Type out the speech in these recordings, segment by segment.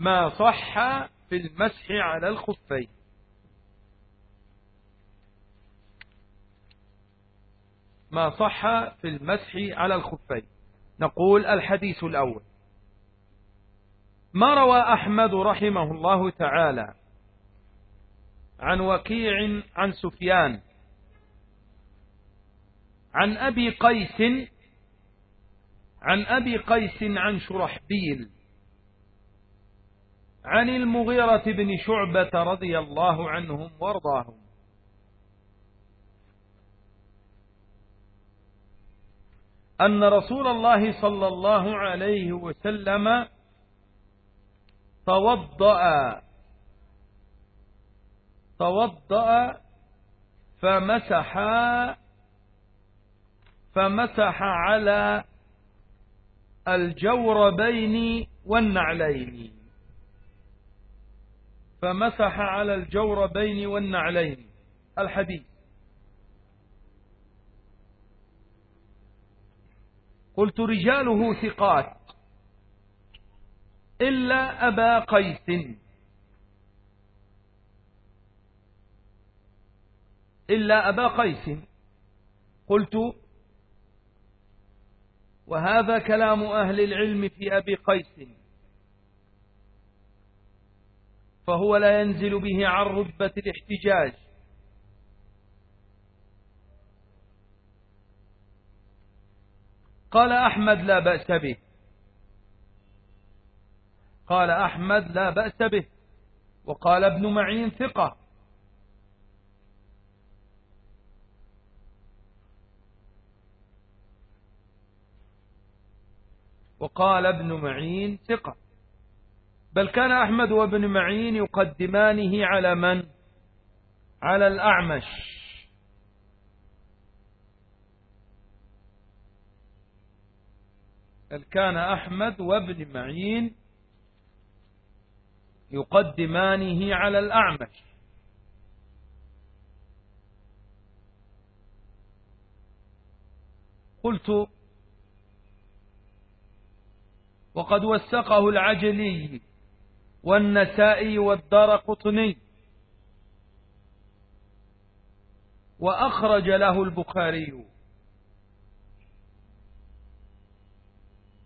ما صح في المسح على الخفين. ما صح في المسح على الخفين. نقول الحديث الأول. ما روى أحمد رحمه الله تعالى عن وكيع عن سفيان عن أبي قيس عن أبي قيس عن شرحبيل عن المغيرة بن شعبة رضي الله عنهم وارضاهم. أن رسول الله صلى الله عليه وسلم توضأ. توضأ فمسح فمسح على الجوربين والنعلين. فمسح على الجوربين والنعلين. الحديث. قلت رجاله ثقات. إلا أبا قيس. إلا أبا قيس. قلت وهذا كلام أهل العلم في أبي قيس. فهو لا ينزل به عن رتبة الاحتجاج. قال أحمد لا بأس به. قال أحمد لا بأس به. وقال ابن معين ثقة. وقال ابن معين ثقة. بل كان أحمد وابن معين يقدمانه على من؟ على الأعمش. بل كان أحمد وابن معين يقدمانه على الأعمش. قلت وقد وثقه العجلي. والنسائي والدار قطني. وأخرج له البخاري.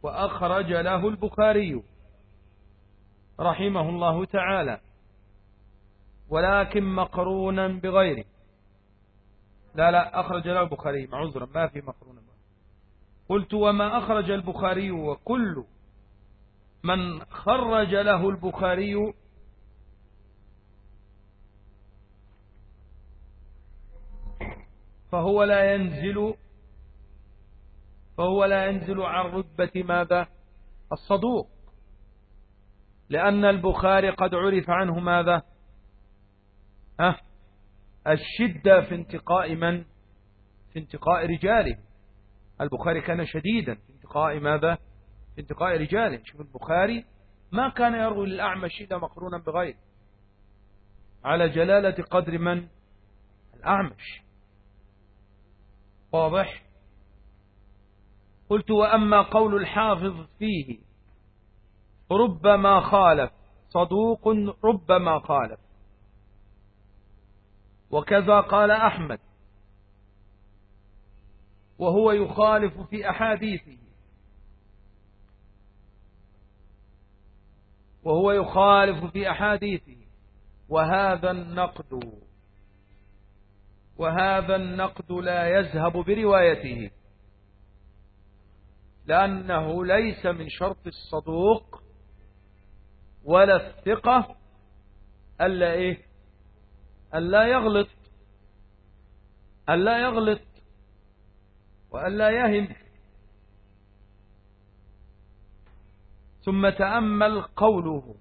وأخرج له البخاري. رحمه الله تعالى. ولكن مقرونا بغيره. لا لا أخرج له البخاري. معذرا ما في مقرونا قلت وما أخرج البخاري وكل من خرج له البخاري فهو لا ينزل فهو لا ينزل عن رتبة ماذا؟ الصدوق. لأن البخاري قد عرف عنه ماذا؟ أه الشدة في انتقاء من؟ في انتقاء رجاله. البخاري كان شديدا في انتقاء ماذا؟ انتقاء رجاله. شوف البخاري ما كان يروي للأعمش إلا مقرونا بغيره على جلالة قدر من؟ الأعمش. واضح؟ قلت وأما قول الحافظ فيه ربما خالف. صدوق ربما خالف. وكذا قال أحمد. وهو يخالف في أحاديثه. وهو يخالف في أحاديثه. وهذا النقد وهذا النقد لا يذهب بروايته لأنه ليس من شرط الصدوق ولا الثقة ألا إيه؟ ألا يغلط ألا يغلط وألا يهم. ثم تأمل قوله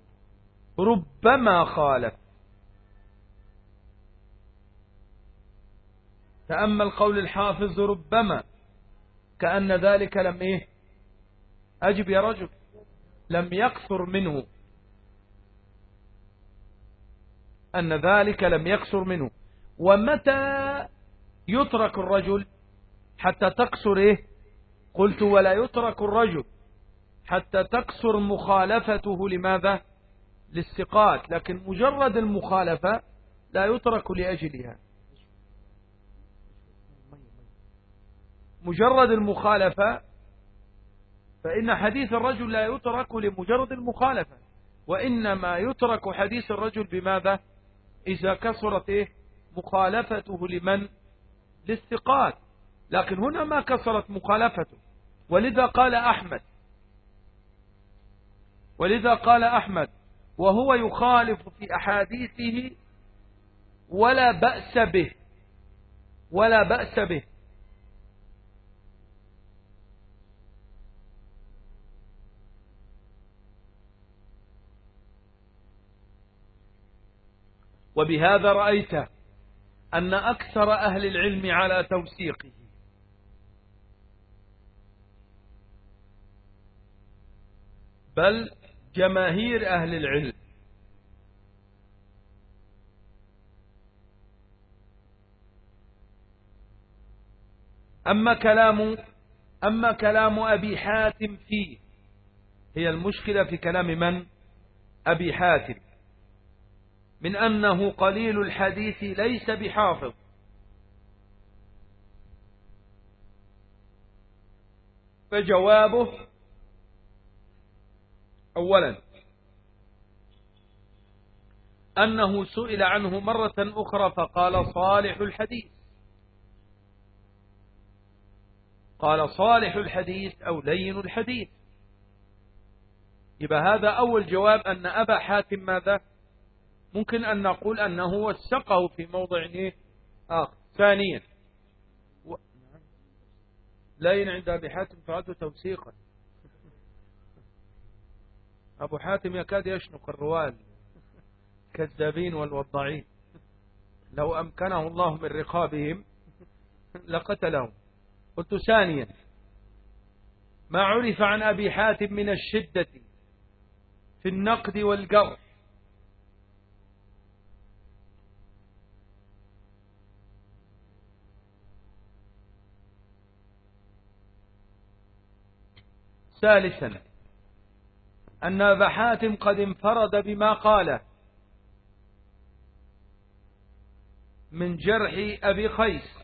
ربما خالف. تأمل قول الحافظ ربما كأن ذلك لم إيه؟ أجب يا رجل لم يكثر منه. أن ذلك لم يكثر منه. ومتى يترك الرجل؟ حتى تكسر إيه؟ قلت ولا يترك الرجل. حتى تكسر مخالفته. لماذا؟ للثقات لكن مجرد المخالفة لا يترك لأجلها. مجرد المخالفة فإن حديث الرجل لا يترك لمجرد المخالفة. وإنما يترك حديث الرجل بماذا؟ إذا كسرت إيه؟ مخالفته لمن؟ للثقات لكن هنا ما كسرت مخالفته. ولذا قال أحمد ولذا قال أحمد وهو يخالف في أحاديثه ولا بأس به ولا بأس به. وبهذا رأيت أن أكثر أهل العلم على توثيقه. بل جماهير أهل العلم. أما كلام أما كلام أبي حاتم فيه هي المشكلة في كلام من؟ أبي حاتم. من أنه قليل الحديث ليس بحافظ. فجوابه أولا أنه سئل عنه مرة أخرى فقال صالح الحديث قال صالح الحديث أو لين الحديث يبقى هذا أول جواب أن أبا حاتم ماذا ممكن أن نقول أنه وثقه في موضع إيه؟ آخر ثانيا. لين عند أبي حاتم فعلت توثيقا أبو حاتم يكاد يشنق الروال كذابين والوضاعين لو أمكنه الله من رقابهم لقتلهم. قلت ثانيا ما عرف عن أبي حاتم من الشدة في النقد والجرح ثالثا أن أبا حاتم قد انفرد بما قاله من جرح أبي قيس.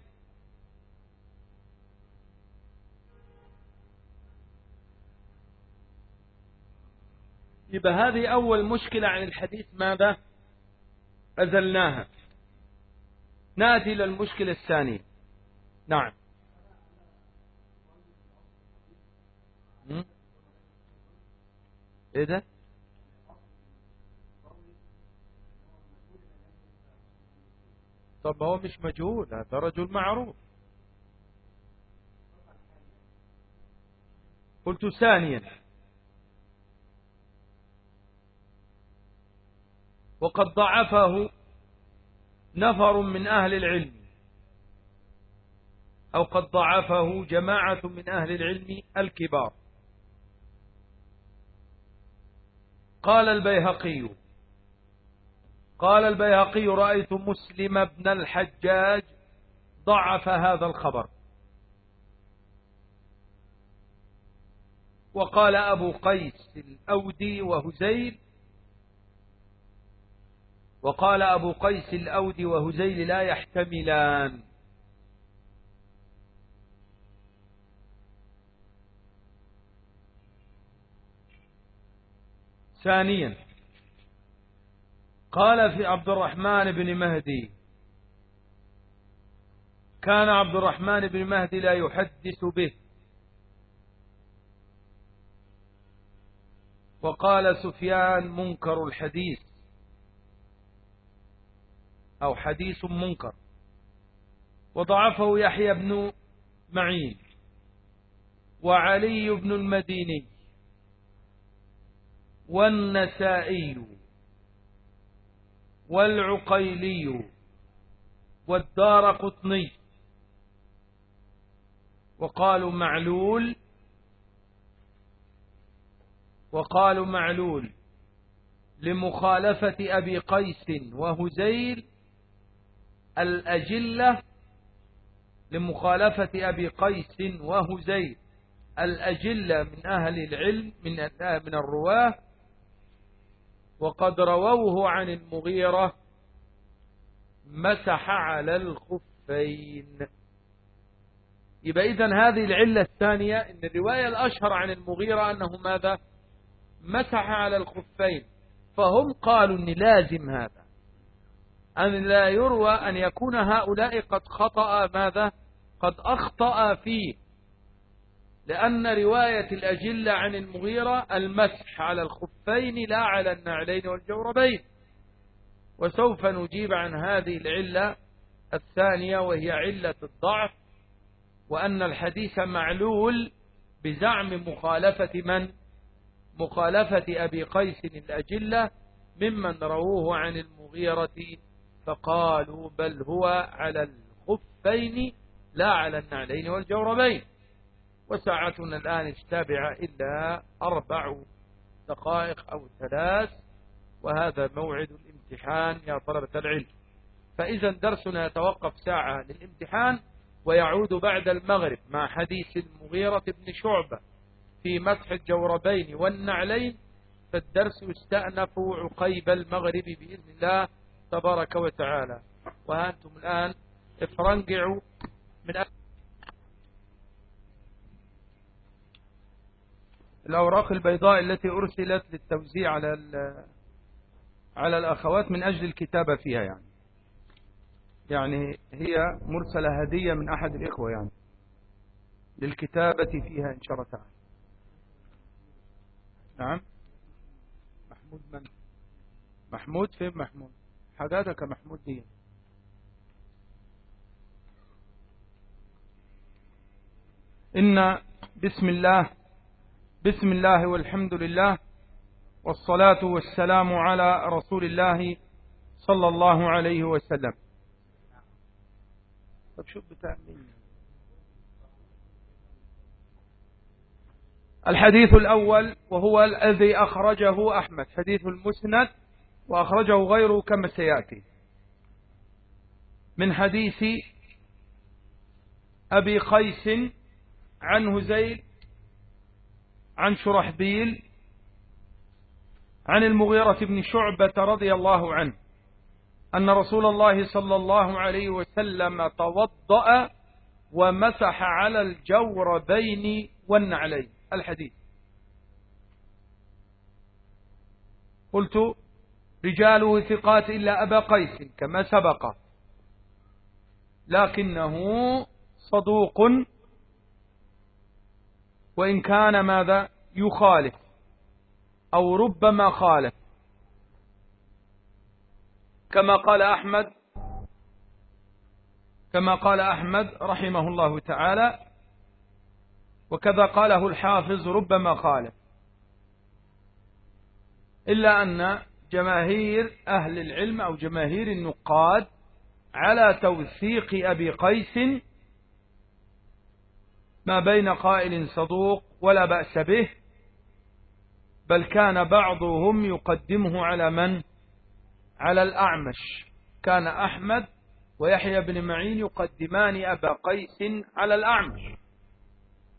يبقى هذه أول مشكلة عن الحديث ماذا؟ أزلناها. نأتي إلى المشكلة الثانية. نعم. إيه ده؟ طب هو مش مجهول هذا رجل معروف. قلت ثانيا. وقد ضعفه نفر من أهل العلم. أو قد ضعفه جماعة من أهل العلم الكبار. قال البيهقي قال البيهقي رأيت مسلم بن الحجاج ضعف هذا الخبر. وقال أبو قيس الأودي وهزيل وقال أبو قيس الأودي وهزيل لا يحتملان. ثانيا قال في عبد الرحمن بن مهدي كان عبد الرحمن بن مهدي لا يحدث به. وقال سفيان منكر الحديث أو حديث منكر. وضعفه يحيى بن معين وعلي بن المديني. والنسائي والعقيلي والدار قطني. وقالوا معلول وقالوا معلول لمخالفة أبي قيس وهزيل الأجلة لمخالفة أبي قيس وهزيل الأجلة من أهل العلم من من الرواة وقد رووه عن المغيرة مسح على الخفين. يبقى إذا هذه العلة الثانية إن الرواية الأشهر عن المغيرة أنه ماذا؟ مسح على الخفين. فهم قالوا أن لازم هذا. أن لا يروى أن يكون هؤلاء قد خطأ ماذا؟ قد أخطأ فيه. لأن رواية الأجلة عن المغيرة المسح على الخفين لا على النعلين والجوربين. وسوف نجيب عن هذه العلة الثانية وهي علة الضعف وأن الحديث معلول بزعم مخالفة من؟ مخالفة أبي قيس الأجلة ممن رووه عن المغيرة فقالوا بل هو على الخفين لا على النعلين والجوربين. وساعتنا الآن اشتابع إلا أربع دقائق أو ثلاث وهذا موعد الامتحان يا طلبة العلم. فإذا درسنا يتوقف ساعة للامتحان ويعود بعد المغرب مع حديث المغيرة بن شعبة في مسح الجوربين والنعلين فالدرس يستأنف عقيب المغرب بإذن الله تبارك وتعالى. وأنتم الآن افرنقعوا من الأوراق البيضاء التي أرسلت للتوزيع على على الأخوات من أجل الكتابة فيها يعني. يعني هي مرسلة هدية من أحد الإخوة يعني. للكتابة فيها إن شاء الله تعالى. نعم. محمود من؟ محمود فين محمود؟ حاجاتك محمود دي. إن بسم الله بسم الله والحمد لله والصلاة والسلام على رسول الله صلى الله عليه وسلم. طب شو بتعمل؟ الحديث الأول وهو الذي أخرجه أحمد حديث المسند وأخرجه غيره كما سيأتي. من حديث أبي قيس عن هزيل عن شرحبيل عن المغيرة بن شعبة رضي الله عنه أن رسول الله صلى الله عليه وسلم توضأ ومسح على الجوربين والنعلين. الحديث. قلت رجاله ثقات إلا أبا قيس كما سبق لكنه صدوق وإن كان ماذا يخالف أو ربما خالف. كما قال أحمد كما قال أحمد رحمه الله تعالى وكذا قاله الحافظ ربما خالف. إلا أن جماهير أهل العلم أو جماهير النقاد على توثيق أبي قيس ما بين قائل صدوق ولا بأس به بل كان بعضهم يقدمه على من؟ على الأعمش. كان أحمد ويحيى بن معين يقدمان أبا قيس على الأعمش.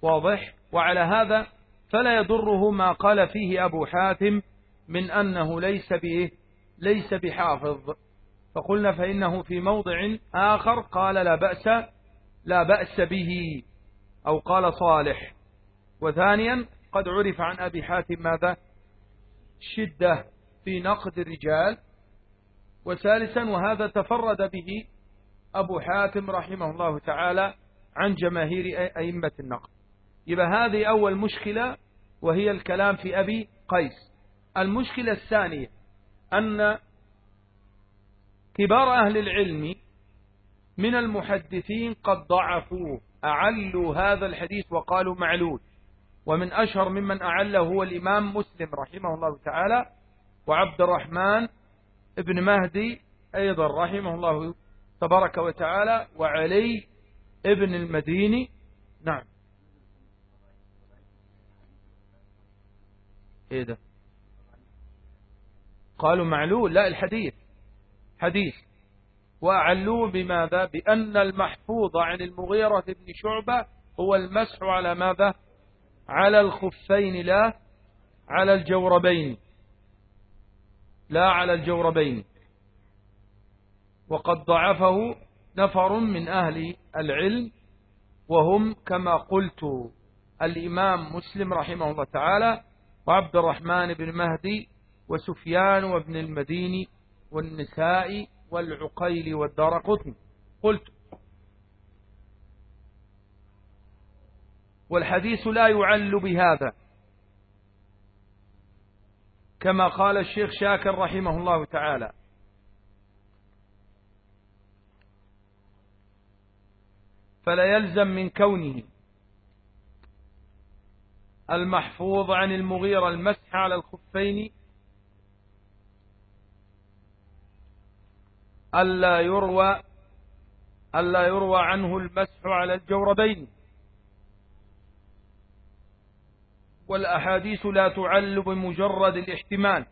واضح؟ وعلى هذا فلا يضره ما قال فيه أبو حاتم من أنه ليس به ليس بحافظ. فقلنا فإنه في موضع آخر قال لا بأس لا بأس به. أو قال صالح. وثانيا قد عرف عن أبي حاتم ماذا؟ شدة في نقد الرجال. وثالثا وهذا تفرد به أبو حاتم رحمه الله تعالى عن جماهير أئمة النقد. يبقى هذه أول مشكلة وهي الكلام في أبي قيس. المشكلة الثانية أن كبار أهل العلم من المحدثين قد ضعفوه. أعلوا هذا الحديث وقالوا معلول. ومن أشهر ممن أعله هو الإمام مسلم رحمه الله تعالى وعبد الرحمن ابن مهدي أيضا رحمه الله تبارك وتعالى وعلي ابن المديني. نعم. إيه ده؟ قالوا معلول. لا الحديث. حديث. وأعلوه بماذا؟ بأن المحفوظ عن المغيرة بن شعبة هو المسح على ماذا؟ على الخفين لا على الجوربين. لا على الجوربين. وقد ضعفه نفر من أهل العلم وهم كما قلت الإمام مسلم رحمه الله تعالى وعبد الرحمن بن مهدي وسفيان وابن المديني والنساء والعقيل والدار قطن. قلت والحديث لا يعل بهذا. كما قال الشيخ شاكر رحمه الله تعالى فلا يلزم من كونه المحفوظ عن المغيرة المسح على الخفين ألا يروى ألا يروى عنه المسح على الجوربين. والأحاديث لا تعل بمجرد الاحتمال.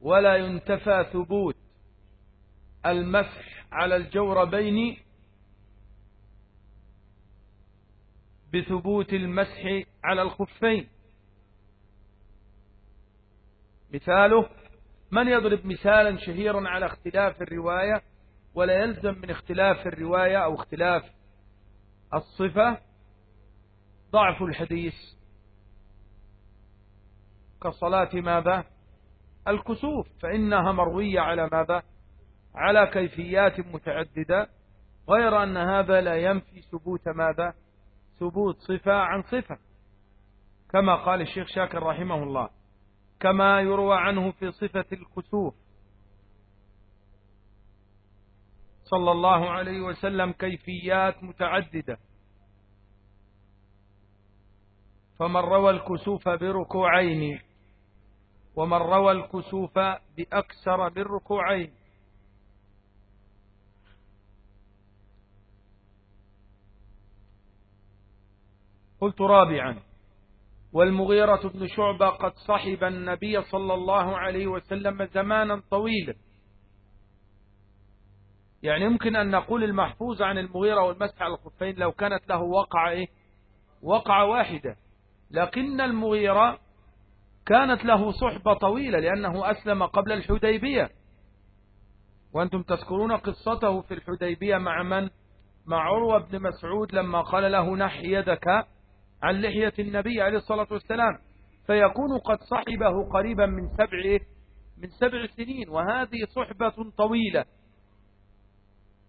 ولا ينتفى ثبوت المسح على الجوربين بثبوت المسح على الخفين. مثاله من يضرب مثالا شهيرا على اختلاف الرواية ولا يلزم من اختلاف الرواية أو اختلاف الصفة؟ ضعف الحديث. كصلاة ماذا؟ الكسوف فإنها مروية على ماذا؟ على كيفيات متعددة غير أن هذا لا ينفي ثبوت ماذا؟ ثبوت صفة عن صفة. كما قال الشيخ شاكر رحمه الله. كما يروى عنه في صفة الكسوف. صلى الله عليه وسلم كيفيات متعددة. فمن روى الكسوف بركوعين ومن روى الكسوف بأكثر من ركوعين قلت رابعا. والمغيرة بن شعبة قد صحب النبي صلى الله عليه وسلم زمانا طويلا يعني يمكن أن نقول المحفوظ عن المغيرة والمسح على الخفين لو كانت له وقع إيه؟ وقعة واحدة لكن المغيرة كانت له صحبة طويلة لأنه أسلم قبل الحديبية وأنتم تذكرون قصته في الحديبية مع من؟ مع عروة بن مسعود لما قال له نح يدك عن لحية النبي عليه الصلاة والسلام فيكون قد صحبه قريبا من سبع من سبع سنين وهذه صحبة طويلة.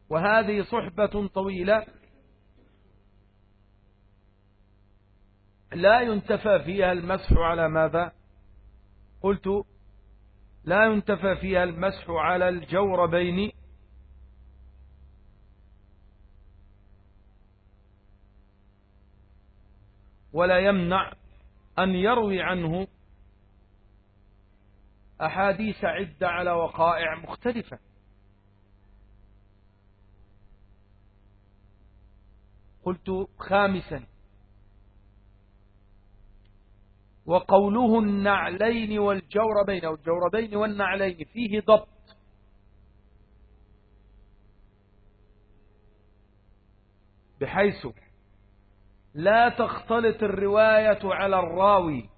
وهذه صحبة طويلة لا ينتفى فيها المسح على ماذا؟ قلت لا ينتفى فيها المسح على الجوربين ولا يمنع أن يروي عنه أحاديث عدة على وقائع مختلفة. قلت خامسا. وقوله النعلين والجوربين أو الجوربين والنعلين فيه ضبط. بحيث لا تختلط الرواية على الراوي.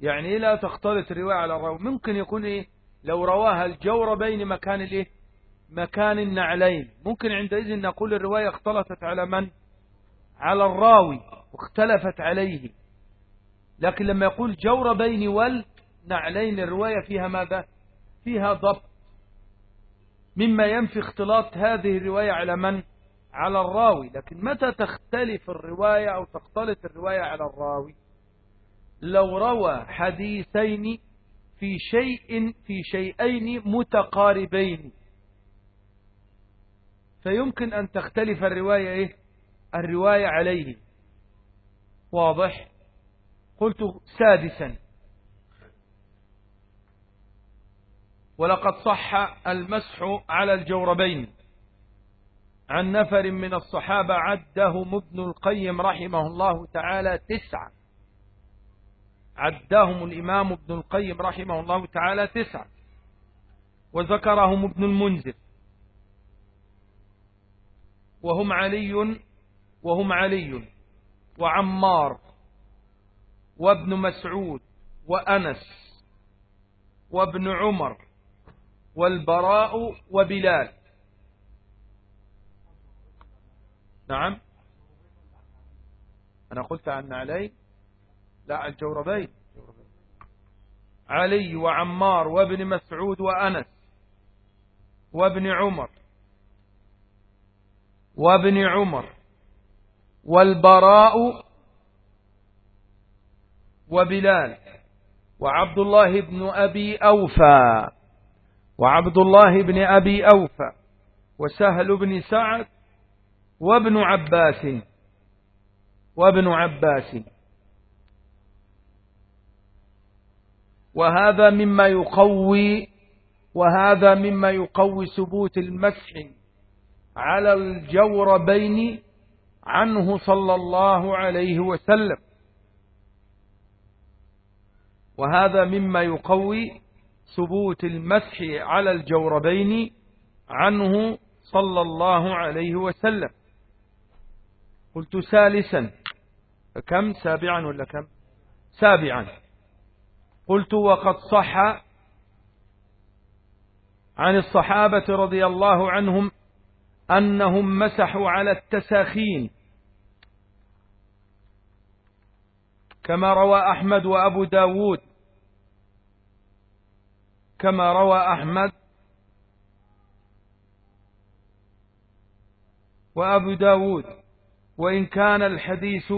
يعني إيه لا تختلط الرواية على الراوي؟ ممكن يكون إيه؟ لو رواها الجور بين مكان الإيه؟ مكان النعلين. ممكن عندئذ نقول الرواية اختلطت على من؟ على الراوي واختلفت عليه. لكن لما يقول جور بين وال نعلين الرواية فيها ماذا؟ فيها ضبط. مما ينفي اختلاط هذه الرواية على من؟ على الراوي. لكن متى تختلف الرواية أو تختلط الرواية على الراوي؟ لو روى حديثين في شيء في شيئين متقاربين. فيمكن أن تختلف الرواية إيه؟ الرواية عليه. واضح؟ قلت سادسا. ولقد صح المسح على الجوربين. عن نفر من الصحابة عدهم ابن القيم رحمه الله تعالى تسعة. عدهم الإمام ابن القيم رحمه الله تعالى تسعة. وذكرهم ابن المنذر. وهم علي وهم علي وعمار وابن مسعود وأنس وابن عمر والبراء وبلال. نعم. أنا قلت عن علي لا الجوربين. علي وعمار وابن مسعود وأنس وابن عمر وابن عمر والبراء وبلال وعبد الله بن أبي أوفى. وعبد الله بن أبي أوفى وسهل بن سعد وابن عباس وابن عباس. وهذا مما يقوي وهذا مما يقوي ثبوت المسح على الجوربين عنه صلى الله عليه وسلم. وهذا مما يقوي ثبوت المسح على الجوربين عنه صلى الله عليه وسلم. قلت ثالثا. كم؟ سابعا ولا كم؟ سابعا. قلت وقد صح عن الصحابة رضي الله عنهم أنهم مسحوا على التساخين. كما روى أحمد وأبو داود كما روى أحمد وأبو داود وإن كان الحديث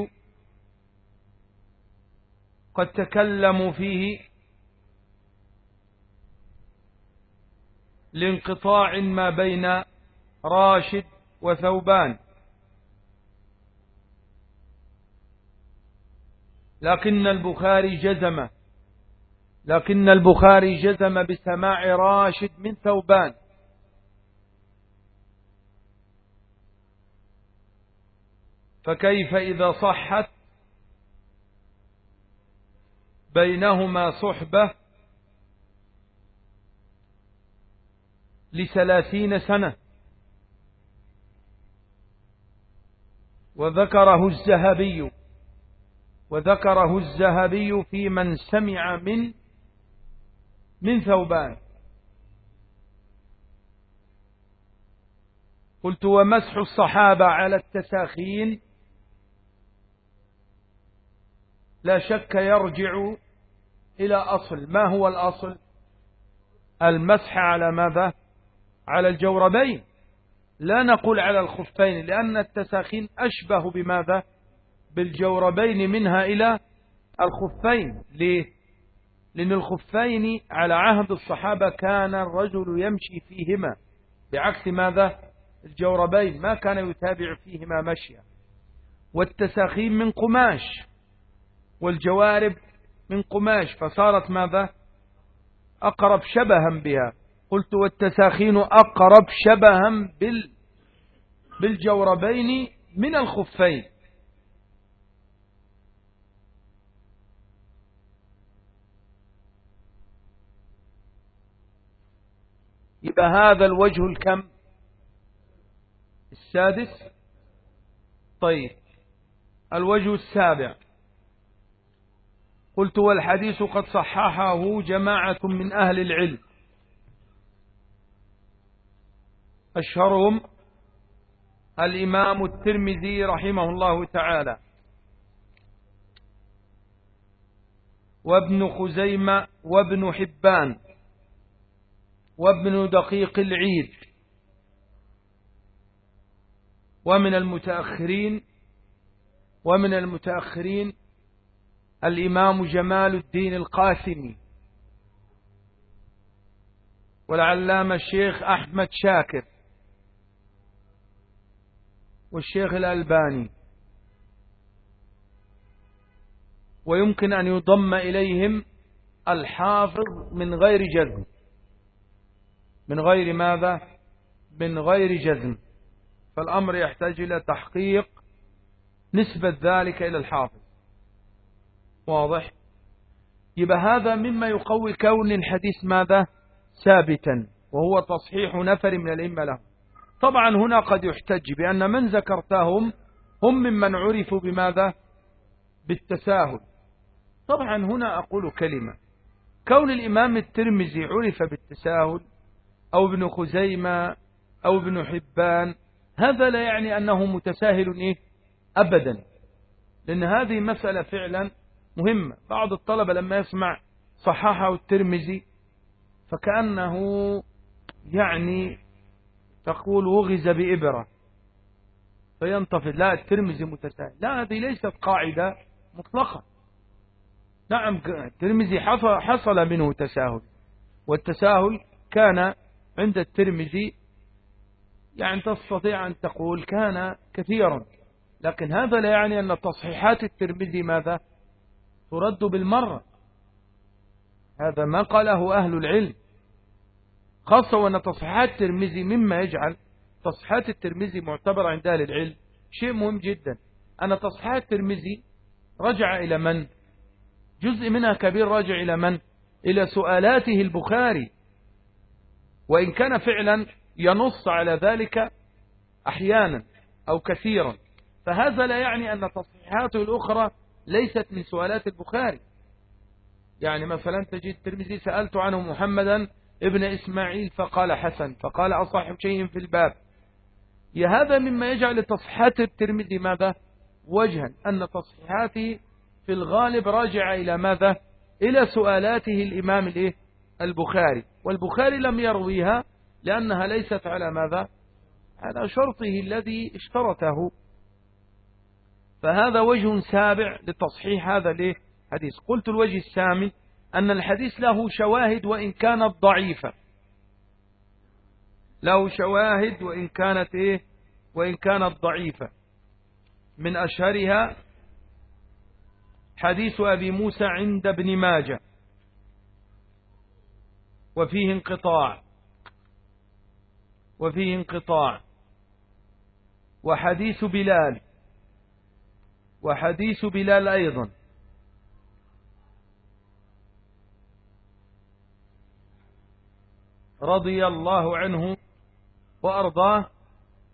قد تكلموا فيه لانقطاع ما بين راشد وثوبان. لكن البخاري جزم لكن البخاري جزم بسماع راشد من ثوبان. فكيف إذا صحت بينهما صحبة لثلاثين سنة؟ وذكره الزهبي وذكره الزهبي في من سمع من من ثوبان. قلت ومسح الصحابة على التساخين. لا شك يرجع إلى أصل. ما هو الأصل؟ المسح على ماذا؟ على الجوربين. لا نقول على الخفين لأن التساخين أشبه بماذا؟ بالجوربين منها إلى الخفين. ليه؟ لأن الخفين على عهد الصحابة كان الرجل يمشي فيهما. بعكس ماذا؟ الجوربين ما كان يتابع فيهما مشيا. والتساخين من قماش والجوارب من قماش. فصارت ماذا؟ أقرب شبها بها. قلت والتساخين أقرب شبها بال بالجوربين من الخفين. يبقى هذا الوجه الكم؟ السادس. طيب. الوجه السابع. قلت والحديث قد صححه جماعة من أهل العلم. أشهرهم الإمام الترمذي رحمه الله تعالى. وابن خزيمة وابن حبان. وابن دقيق العيد. ومن المتأخرين ومن المتأخرين الإمام جمال الدين القاسمي والعلامة الشيخ أحمد شاكر والشيخ الألباني. ويمكن أن يضم إليهم الحافظ من غير جزم من غير ماذا؟ من غير جزم. فالأمر يحتاج إلى تحقيق نسبة ذلك إلى الحافظ. واضح؟ يبقى هذا مما يقوي كون الحديث ماذا؟ ثابتا وهو تصحيح نفر من الأئمة له. طبعا هنا قد يحتج بأن من ذكرتهم هم ممن عرفوا بماذا؟ بالتساهل. طبعا هنا أقول كلمة. كون الإمام الترمذي عرف بالتساهل أو ابن خزيمة أو ابن حبان هذا لا يعني أنه متساهل إيه؟ أبدا. لأن هذه مسألة فعلا مهمة. بعض الطلبة لما يسمع صححه الترمذي فكأنه يعني تقول وغز بإبرة. فينتفض لا الترمذي متساهل. لا هذه ليست قاعدة مطلقة. نعم الترمذي حصل منه تساهل. والتساهل كان عند الترمذي يعني تستطيع أن تقول كان كثيرا. لكن هذا لا يعني أن تصحيحات الترمذي ماذا؟ ترد بالمرة. هذا ما قاله أهل العلم. خاصة وأن تصحيحات الترمذي مما يجعل تصحيحات الترمذي معتبرة عند أهل العلم شيء مهم جدا. أن تصحيحات الترمذي رجع إلى من؟ جزء منها كبير راجع إلى من؟ إلى سؤالاته البخاري. وإن كان فعلا ينص على ذلك أحيانا أو كثيرا. فهذا لا يعني أن تصحيحاته الأخرى ليست من سؤالات البخاري. يعني مثلا تجد الترمذي سألت عنه محمدا ابن إسماعيل فقال حسن فقال أصح شيء في الباب. يا هذا مما يجعل تصحيحات الترمذي ماذا؟ وجها. أن تصحيحاته في الغالب راجع إلى ماذا؟ إلى سؤالاته الإمام الإيه؟ البخاري. والبخاري لم يرويها لأنها ليست على ماذا؟ على شرطه الذي اشترطه. فهذا وجه سابع لتصحيح هذا الحديث. قلت الوجه الثامن أن الحديث له شواهد وإن كانت ضعيفة. له شواهد وإن كانت إيه؟ وإن كانت ضعيفة. من أشهرها حديث أبي موسى عند ابن ماجه. وفيه انقطاع. وفيه انقطاع. وحديث بلال. وحديث بلال أيضا. رضي الله عنه وأرضاه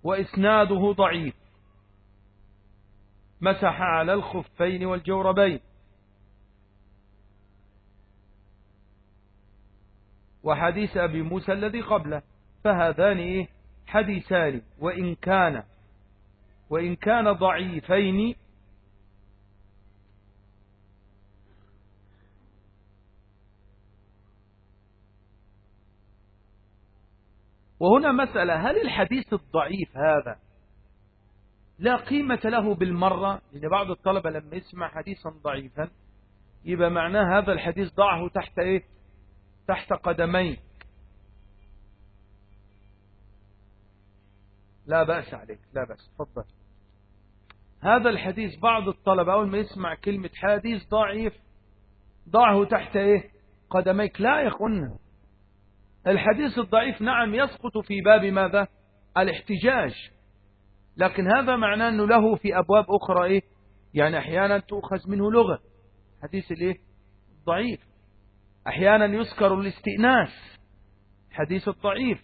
وإسناده ضعيف. مسح على الخفين والجوربين. وحديث أبي موسى الذي قبله. فهذان إيه؟ حديثان. وإن كان وإن كان ضعيفين. وهنا مسألة هل الحديث الضعيف هذا لا قيمة له بالمرة؟ لأن بعض الطلبة لما يسمع حديثا ضعيفا. يبقى معناه هذا الحديث ضعه تحت إيه؟ تحت قدمين لا بأس عليك لا بأس تفضل. هذا الحديث بعض الطلبة أول ما يسمع كلمة حديث ضعيف ضعه تحت إيه؟ قدميك. لا أخوانا الحديث الضعيف نعم يسقط في باب ماذا؟ الاحتجاج. لكن هذا معناه أنه له في أبواب أخرى إيه؟ يعني أحيانا تؤخذ منه لغة. حديث الإيه؟ ضعيف. أحيانا يذكر الاستئناس حديث الضعيف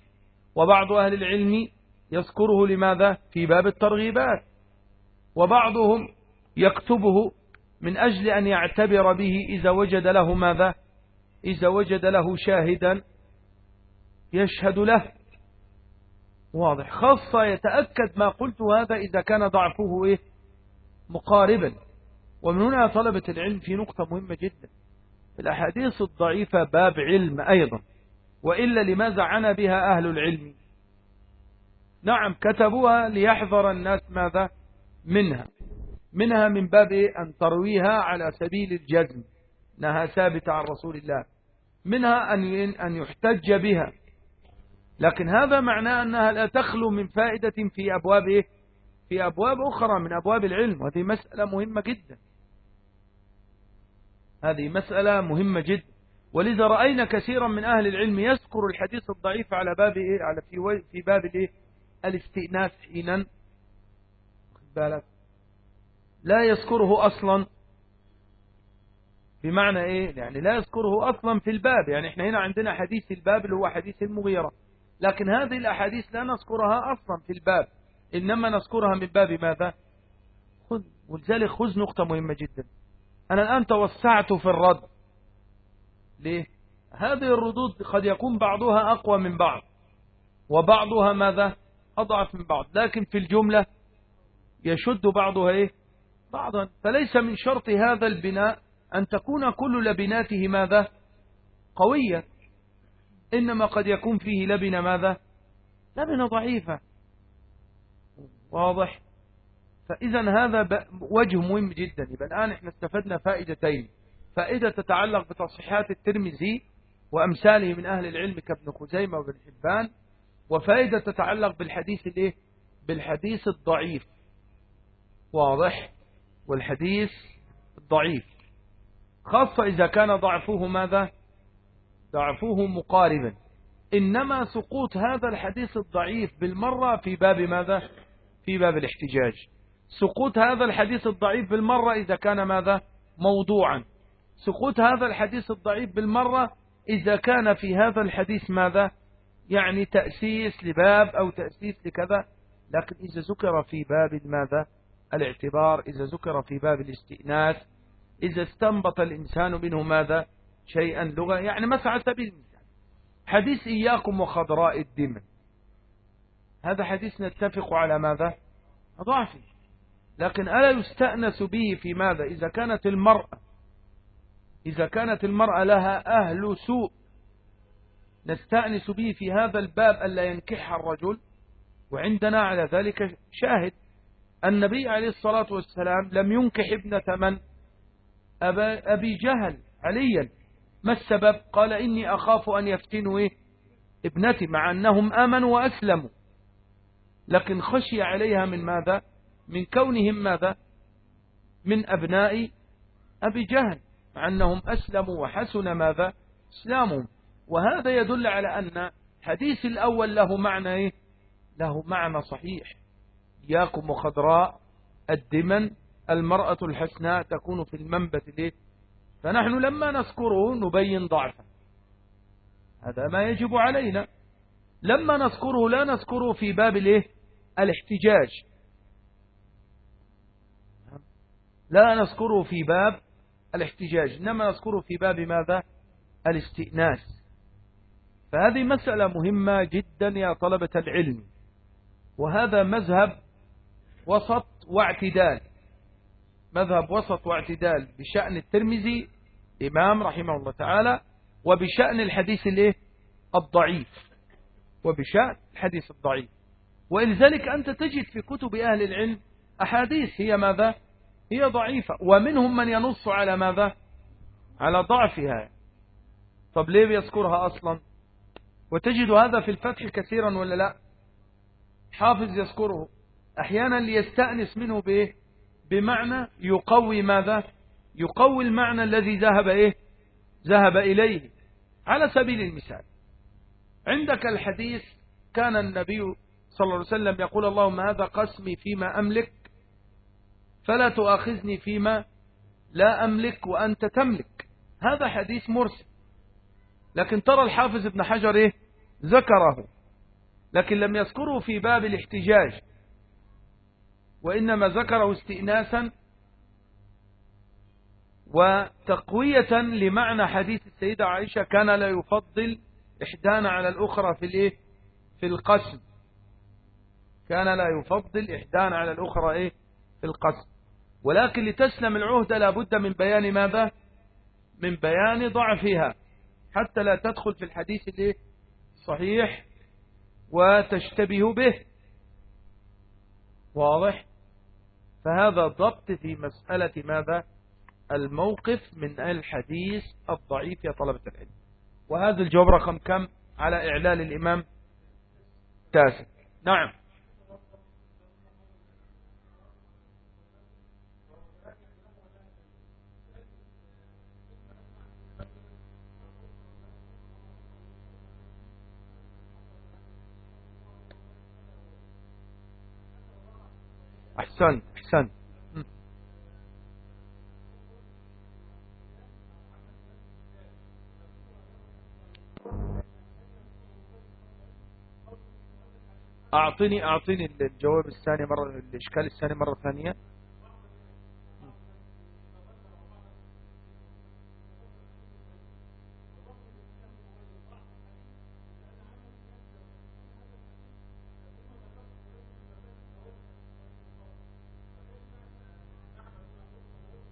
وبعض أهل العلم يذكره لماذا؟ في باب الترغيبات وبعضهم يكتبه من أجل أن يعتبر به إذا وجد له ماذا؟ إذا وجد له شاهدا يشهد له. واضح. خاصة يتأكد ما قلت هذا إذا كان ضعفه إيه؟ مقاربا. ومن هنا طلبة العلم في نقطة مهمة جدا. الأحاديث الضعيفة باب علم أيضا وإلا لماذا عنا بها أهل العلم؟ نعم كتبوها ليحذر الناس ماذا؟ منها. منها من باب؟ أن ترويها على سبيل الجزم أنها ثابتة عن رسول الله. منها أن يحتج بها. لكن هذا معناه أنها لا تخلو من فائدة في أبواب إيه؟ في أبواب أخرى من أبواب العلم وهذه مسألة مهمة جدا. هذه مسألة مهمة جدا. ولذا رأينا كثيرا من أهل العلم يذكر الحديث الضعيف على باب إيه؟ على في في باب الإيه؟ الاستئناس حينا. بالك. لا يذكره أصلا بمعنى إيه؟ يعني لا يذكره أصلا في الباب. يعني إحنا هنا عندنا حديث الباب اللي هو حديث المغيرة. لكن هذه الأحاديث لا نذكرها أصلا في الباب. إنما نذكرها من باب ماذا؟ خذ ولذلك خذ نقطة مهمة جدا. أنا الآن توسعت في الرد. ليه؟ هذه الردود قد يكون بعضها أقوى من بعض. وبعضها ماذا؟ أضعف من بعض. لكن في الجملة يشد بعضها إيه؟ بعضا. فليس من شرط هذا البناء أن تكون كل لبناته ماذا؟ قوية. إنما قد يكون فيه لبنة ماذا؟ لبنة ضعيفة. واضح؟ فإذا هذا وجه مهم جدا. يبقى الآن إحنا استفدنا فائدتين. فائدة تتعلق بتصحيحات الترمذي وأمثاله من أهل العلم كابن خزيمة وابن حبان وفائدة تتعلق بالحديث الإيه؟ بالحديث الضعيف. واضح؟ والحديث الضعيف. خاصة إذا كان ضعفه ماذا؟ ضعفه مقاربا. إنما سقوط هذا الحديث الضعيف بالمرة في باب ماذا؟ في باب الاحتجاج. سقوط هذا الحديث الضعيف بالمرة إذا كان ماذا؟ موضوعا. سقوط هذا الحديث الضعيف بالمرة إذا كان في هذا الحديث ماذا؟ يعني تأسيس لباب أو تأسيس لكذا. لكن إذا ذكر في باب ماذا؟ الاعتبار إذا ذكر في باب الاستئناس إذا استنبط الإنسان منه ماذا؟ شيئا لغة يعني مثلا على سبيل المثال. حديث إياكم وخضراء الدم هذا حديث نتفق على ماذا؟ ضعفه. لكن ألا يستأنس به في ماذا؟ إذا كانت المرأة إذا كانت المرأة لها أهل سوء نستأنس به في هذا الباب ألا ينكحها الرجل وعندنا على ذلك شاهد النبي عليه الصلاة والسلام لم ينكح ابنة من؟ أبي جهل عليا. ما السبب؟ قال إني أخاف أن يفتنوا إيه؟ ابنتي مع أنهم آمنوا وأسلموا. لكن خشي عليها من ماذا؟ من كونهم ماذا؟ من أبناء أبي جهل مع أنهم أسلموا وحسن ماذا؟ إسلامهم. وهذا يدل على أن حديث الأول له معنى إيه؟ له معنى صحيح. إياكم وخضراء الدمن المرأة الحسناء تكون في المنبت ليه؟ فنحن لما نذكره نبين ضعفه. هذا ما يجب علينا. لما نذكره لا نذكره في باب الايه الاحتجاج. لا نذكره في باب الاحتجاج إنما نذكره في باب ماذا؟ الاستئناس. فهذه مسألة مهمة جدا يا طلبة العلم. وهذا مذهب وسط واعتدال. مذهب وسط واعتدال بشأن الترمذي إمام رحمه الله تعالى وبشأن الحديث الإيه؟ الضعيف. وبشأن الحديث الضعيف. ولذلك أنت تجد في كتب أهل العلم أحاديث هي ماذا؟ هي ضعيفة. ومنهم من ينص على ماذا؟ على ضعفها. طب ليه بيذكرها أصلا؟ وتجد هذا في الفتح كثيرا ولا لا؟ حافظ يذكره. أحيانا ليستأنس منه بإيه؟ بمعنى يقوي ماذا؟ يقوي المعنى الذي ذهب إيه؟ ذهب إليه. على سبيل المثال عندك الحديث كان النبي صلى الله عليه وسلم يقول اللهم هذا قسمي فيما أملك فلا تؤاخذني فيما لا أملك وأنت تملك. هذا حديث مرسل. لكن ترى الحافظ ابن حجر إيه؟ ذكره. لكن لم يذكره في باب الاحتجاج. وإنما ذكره استئناسا وتقوية لمعنى حديث السيدة عائشة كان لا يفضل إحدانا على الأخرى في الإيه؟ في القسم كان لا يفضل إحدانا على الأخرى إيه؟ في القسم ولكن لتسلم العهدة لابد من بيان ماذا؟ من بيان ضعفها. حتى لا تدخل في الحديث الإيه صحيح وتشتبه به. واضح؟ فهذا ضبط في مسألة ماذا؟ الموقف من الحديث الضعيف يا طلبة العلم. وهذا الجواب رقم كم؟ على إعلال الإمام تاسع. نعم. أحسن أحسن. أعطني أعطني الجواب الثاني مرة الإشكال الثاني مرة ثانية.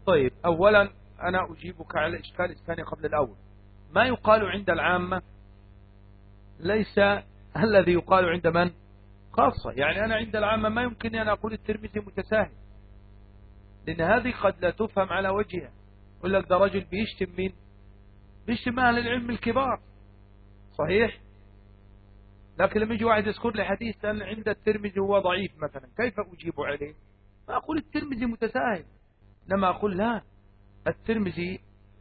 طيب أولا أنا أجيبك على الإشكال الثاني قبل الأول. ما يقال عند العامة؟ ليس الذي يقال عند من؟ خاصة. يعني أنا عند العامة ما يمكن أن أقول الترمذي متساهل. لأن هذه قد لا تفهم على وجهها. يقول لك ده رجل بيشتم مين؟ بيشتم أهل العلم الكبار. صحيح؟ لكن لما يجي واحد يذكر لي حديث أن عند الترمذي هو ضعيف مثلا كيف أجيب عليه؟ ما أقول الترمذي متساهل. لما أقول لا الترمذي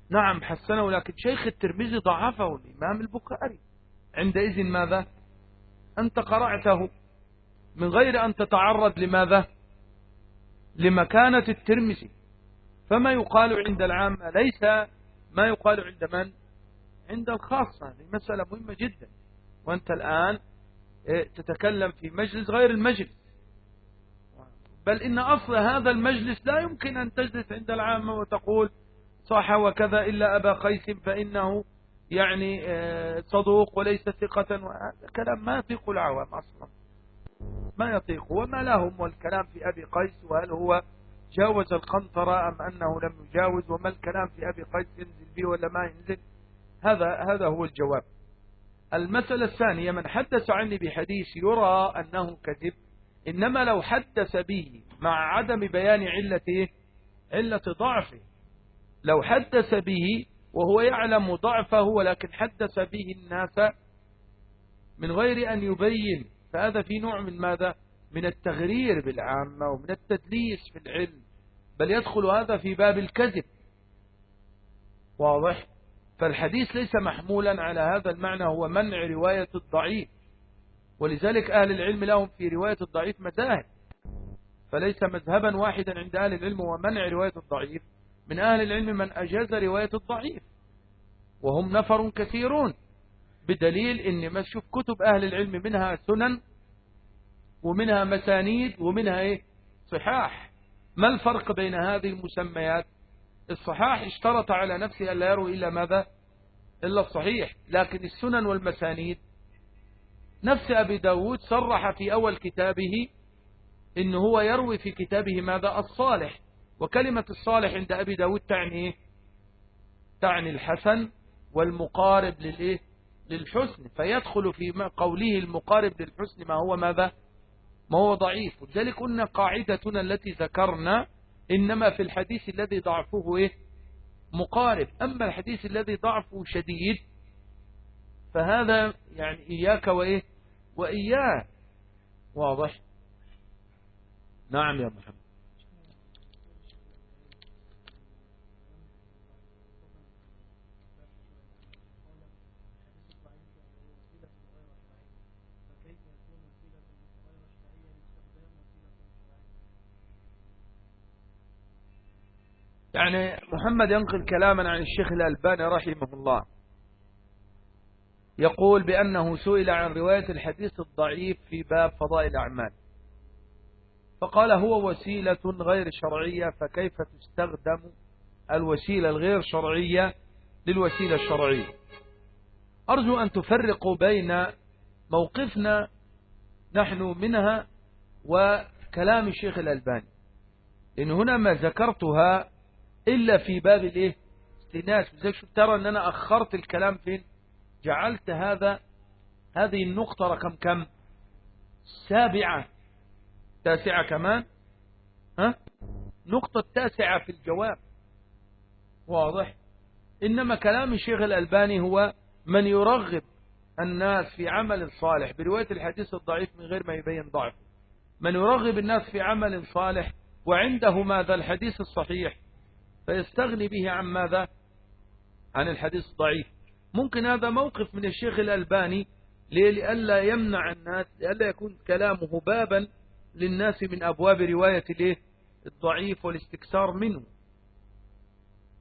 نعم حسنه لكن شيخ الترمذي ضعفه الإمام البخاري. عندئذ ماذا؟ أنت قرأته من غير أن تتعرض لماذا؟ لمكانة الترمذي. فما يقال عند العامة ليس ما يقال عند من؟ عند الخاصة. هذه مسألة مهمة جدا. وأنت الآن إيه، تتكلم في مجلس غير المجلس. بل إن أصل هذا المجلس لا يمكن أن تجلس عند العامة وتقول صح وكذا إلا أبا قيس فإنه يعني آه، صدوق وليس ثقة. وهذا كلام ما يطيق العوام أصلا. ما يطيق. وما لهم والكلام في أبي قيس وهل هو جاوز القنطرة أم أنه لم يجاوز؟ وما الكلام في أبي قيس ينزل به ولا ما ينزل؟ هذا هذا هو الجواب. المسألة الثانية من حدث عني بحديث يرى أنه كذب إنما لو حدث به مع عدم بيان علته علة ضعفه. لو حدث به وهو يعلم ضعفه ولكن حدث به الناس من غير أن يبين فهذا في نوع من ماذا؟ من التغرير بالعامة ومن التدليس في العلم. بل يدخل هذا في باب الكذب. واضح؟ فالحديث ليس محمولا على هذا المعنى هو منع رواية الضعيف. ولذلك أهل العلم لهم في رواية الضعيف مذاهب. فليس مذهبا واحدا عند أهل العلم هو منع رواية الضعيف. من أهل العلم من أجاز رواية الضعيف. وهم نفر كثيرون. بدليل إن ما شوف كتب أهل العلم منها سنن ومنها مسانيد ومنها إيه؟ صحاح. ما الفرق بين هذه المسميات؟ الصحاح اشترط على نفسه ألا يروي إلا ماذا؟ إلا الصحيح. لكن السنن والمسانيد نفس أبي داود صرح في أول كتابه إن هو يروي في كتابه ماذا؟ الصالح. وكلمة الصالح عند أبي داود تعني إيه؟ تعني الحسن والمقارب للإيه؟ للحسن. فيدخل في قوله المقارب للحسن ما هو ماذا؟ ما هو ضعيف. ولذلك قلنا قاعدتنا التي ذكرنا إنما في الحديث الذي ضعفه إيه؟ مقارب. أما الحديث الذي ضعفه شديد فهذا يعني إياك وإيه؟ وإياه. واضح؟ نعم يا محمد. يعني محمد ينقل كلاما عن الشيخ الألباني رحمه الله. يقول بأنه سئل عن رواية الحديث الضعيف في باب فضاء الأعمال. فقال هو وسيلة غير شرعية فكيف تستخدم الوسيلة الغير شرعية للوسيلة الشرعية؟ أرجو أن تفرقوا بين موقفنا نحن منها وكلام الشيخ الألباني. لأن هنا ما ذكرتها إلا في باب الإيه؟ استناس ترى أن أنا أخرت الكلام فين؟ جعلت هذا هذه النقطة رقم كم؟ سابعة. تاسعة كمان؟ ها؟ نقطة تاسعة في الجواب. واضح؟ إنما كلام الشيخ الألباني هو من يرغب الناس في عمل صالح. برواية الحديث الضعيف من غير ما يبين ضعف من يرغب الناس في عمل صالح وعنده ماذا؟ الحديث الصحيح. فيستغني به عن ماذا؟ عن الحديث الضعيف. ممكن هذا موقف من الشيخ الألباني لئلا يمنع الناس لئلا يكون كلامه بابا للناس من أبواب رواية الايه الضعيف والاستكسار منه.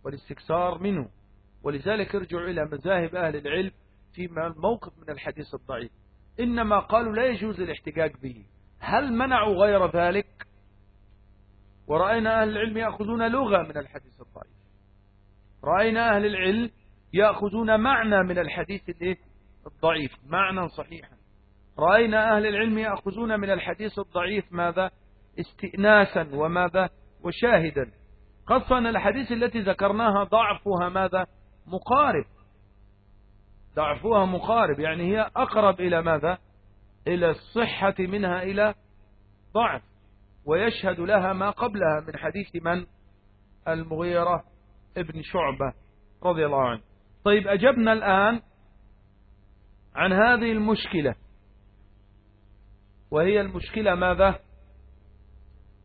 والاستكسار منه. ولذلك ارجع إلى مذاهب أهل العلم في موقف من الحديث الضعيف. إنما قالوا لا يجوز الاحتجاج به. هل منعوا غير ذلك؟ ورأينا أهل العلم يأخذون لغة من الحديث الضعيف. رأينا أهل العلم يأخذون معنى من الحديث الضعيف معنى صحيحا. رأينا أهل العلم يأخذون من الحديث الضعيف ماذا؟ استئناسا وماذا؟ وشاهدا. خاصة أن الحديث التي ذكرناها ضعفها ماذا؟ مقارب. ضعفها مقارب يعني هي أقرب إلى ماذا؟ إلى الصحة منها إلى ضعف. ويشهد لها ما قبلها من حديث من؟ المغيرة ابن شعبة رضي الله عنه. طيب أجبنا الآن عن هذه المشكلة. وهي المشكلة ماذا؟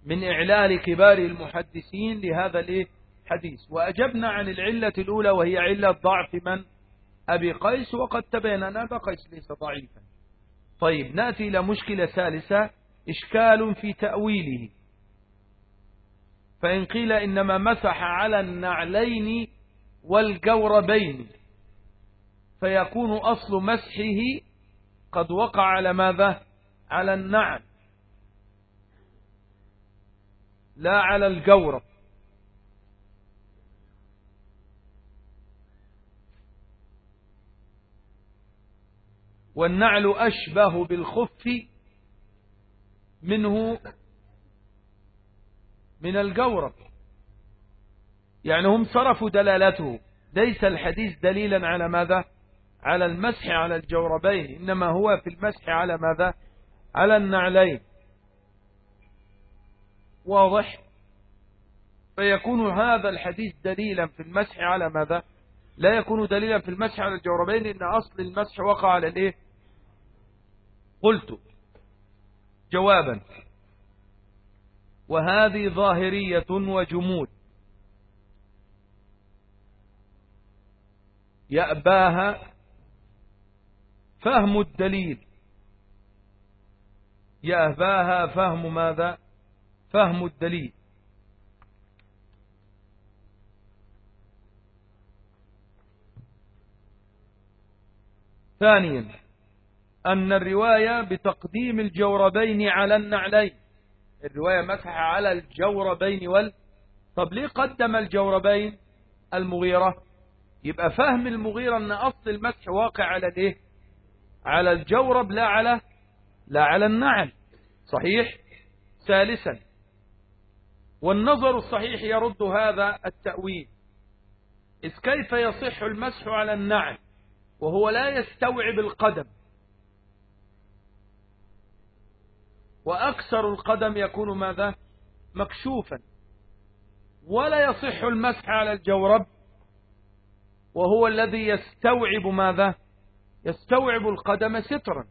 من إعلال كبار المحدثين لهذا الحديث. وأجبنا عن العلة الأولى وهي علة ضعف من؟ أبي قيس. وقد تبين أن أبا قيس ليس ضعيفا. طيب نأتي إلى مشكلة ثالثة إشكال في تأويله. فإن قيل إنما مسح على النعلين والجوربين فيكون أصل مسحه قد وقع على ماذا؟ على النعل لا على الجورب. والنعل أشبه بالخف منه من الجورب. يعني هم صرفوا دلالته. ليس الحديث دليلا على ماذا؟ على المسح على الجوربين إنما هو في المسح على ماذا؟ على النعلين. واضح؟ فيكون هذا الحديث دليلا في المسح على ماذا؟ لا يكون دليلا في المسح على الجوربين إن أصل المسح وقع على الإيه؟ قلت. جوابا. وهذه ظاهرية وجمود. يأباها فهم الدليل. يأباها فهم ماذا؟ فهم الدليل. ثانيا أن الرواية بتقديم الجوربين على النعلين. الرواية مسح على الجوربين وال طب ليه قدم الجوربين المغيرة؟ يبقى فهم المغيرة أن أصل المسح واقع على الإيه؟ على الجورب لا على لا على النعل. صحيح؟ ثالثا والنظر الصحيح يرد هذا التأويل. إذ كيف يصح المسح على النعل؟ وهو لا يستوعب القدم. وأكثر القدم يكون ماذا؟ مكشوفا. ولا يصح المسح على الجورب. وهو الذي يستوعب ماذا؟ يستوعب القدم سترا.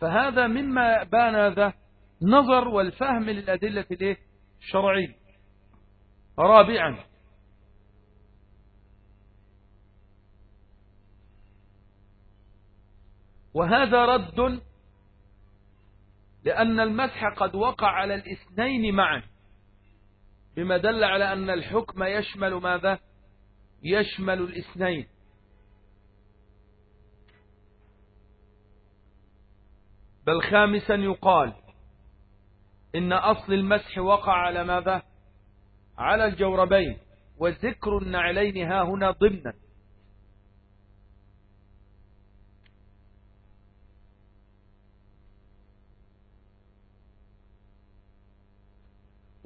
فهذا مما بان هذا نظر والفهم للأدلة الشرعية. رابعا. وهذا رد لأن المسح قد وقع على الاثنين معا. بما دل على أن الحكم يشمل ماذا؟ يشمل الاثنين. بل خامسا يقال إن أصل المسح وقع على ماذا؟ على الجوربين وذكر النعلين ها هنا ضمنا.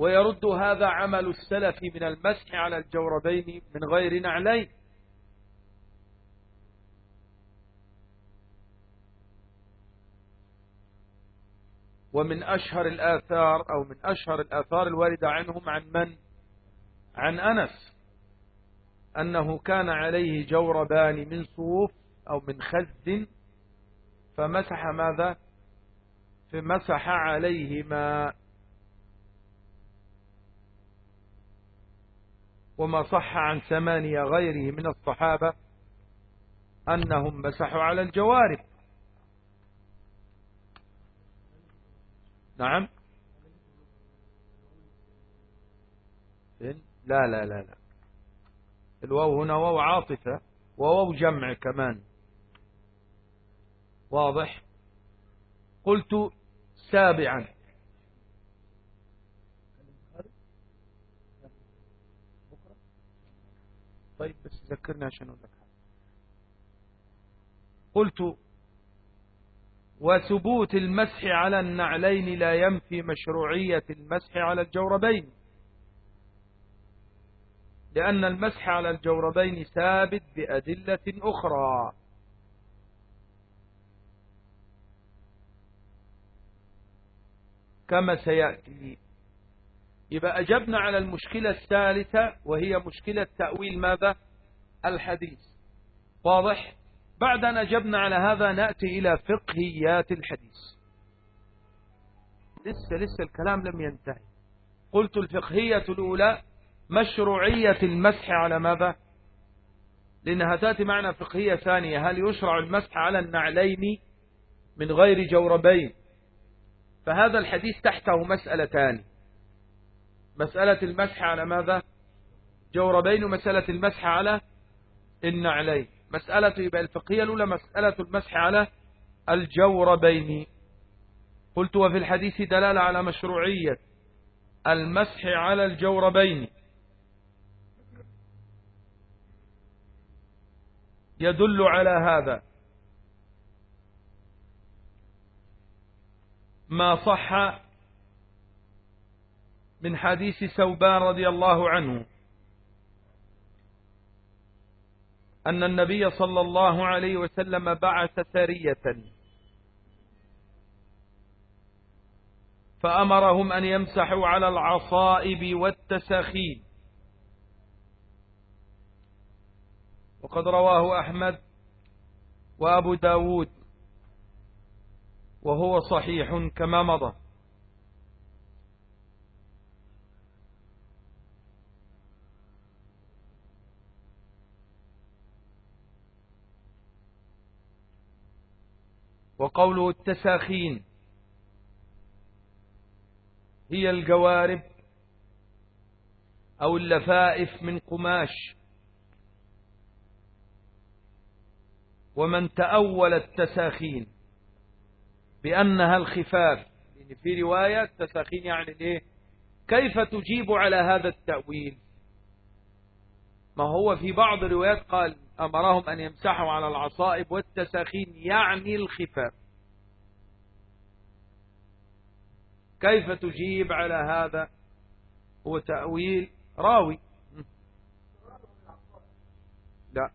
ويرد هذا عمل السلف من المسح على الجوربين من غير نعلين. ومن أشهر الآثار أو من أشهر الآثار الواردة عنهم عن من؟ عن أنس. أنه كان عليه جوربان من صوف أو من خز فمسح ماذا؟ فمسح عليهما وما صح عن ثمانية غيره من الصحابة أنهم مسحوا على الجوارب. نعم. لا لا لا لا. الواو هنا واو عاطفة وواو جمع كمان. واضح؟ قلت سابعا. ذكرنا أقول لك قلت وثبوت المسح على النعلين لا ينفي مشروعية المسح على الجوربين. لأن المسح على الجوربين ثابت بأدلة أخرى. كما سيأتي. يبقى أجبنا على المشكلة الثالثة وهي مشكلة تأويل ماذا؟ الحديث. واضح؟ بعد أن أجبنا على هذا نأتي إلى فقهيات الحديث. لسه لسه الكلام لم ينتهي. قلت الفقهية الأولى مشروعية المسح على ماذا؟ لأنها تأتي معنا فقهية ثانية. هل يشرع المسح على النعلين من غير جوربين؟ فهذا الحديث تحته مسألتان. مسألة المسح على ماذا؟ جوربين ومسألة المسح على النعلين مسألة يبقى الفقهية الأولى مسألة المسح على الجوربين. قلت وفي الحديث دلالة على مشروعية المسح على الجوربين. يدل على هذا ما صح من حديث سوبان رضي الله عنه. أن النبي صلى الله عليه وسلم بعث سرية فأمرهم أن يمسحوا على العصائب والتساخين. وقد رواه أحمد وأبو داود وهو صحيح كما مضى. وقوله التساخين هي الجوارب أو اللفائف من قماش. ومن تأول التساخين بأنها الخفاف. يعني في رواية التساخين يعني الايه كيف تجيب على هذا التأويل؟ ما هو في بعض الروايات قال أمرهم أن يمسحوا على العصائب والتساخين يعني الخفاف. كيف تجيب على هذا؟ هو تأويل راوي. لا.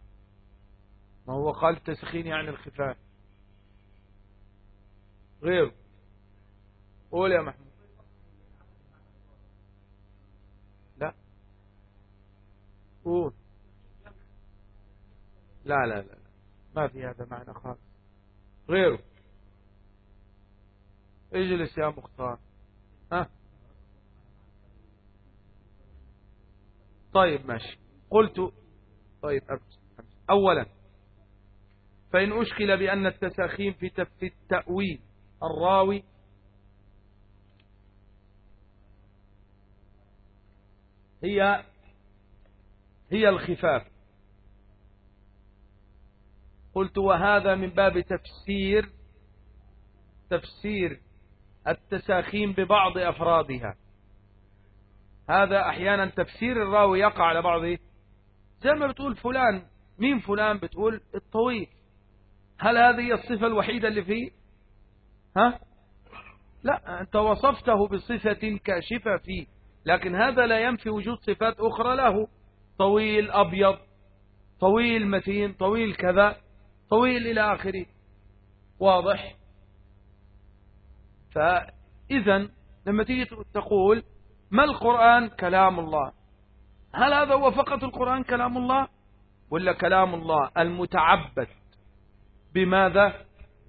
ما هو قال التسخين يعني الخفاف. غير قول يا محمود. لا. قول. لا لا لا. ما في هذا معنى خاص غيره. اجلس يا مختار. ها؟ طيب ماشي. قلت طيب أولا فإن أشكل بأن التساخين في التأويل الراوي هي هي الخفاف. قلت وهذا من باب تفسير تفسير التساخين ببعض أفرادها. هذا أحيانا تفسير الراوي يقع على بعضه. زي ما بتقول فلان مين فلان؟ بتقول الطويل. هل هذه الصفة الوحيدة اللي فيه؟ ها؟ لا أنت وصفته بصفة كاشفة فيه لكن هذا لا ينفي وجود صفات أخرى له. طويل أبيض طويل متين طويل كذا. طويل إلى آخره. واضح؟ فإذا لما تيجي تقول ما القرآن كلام الله؟ هل هذا هو فقط القرآن كلام الله؟ ولا كلام الله المتعبد بماذا؟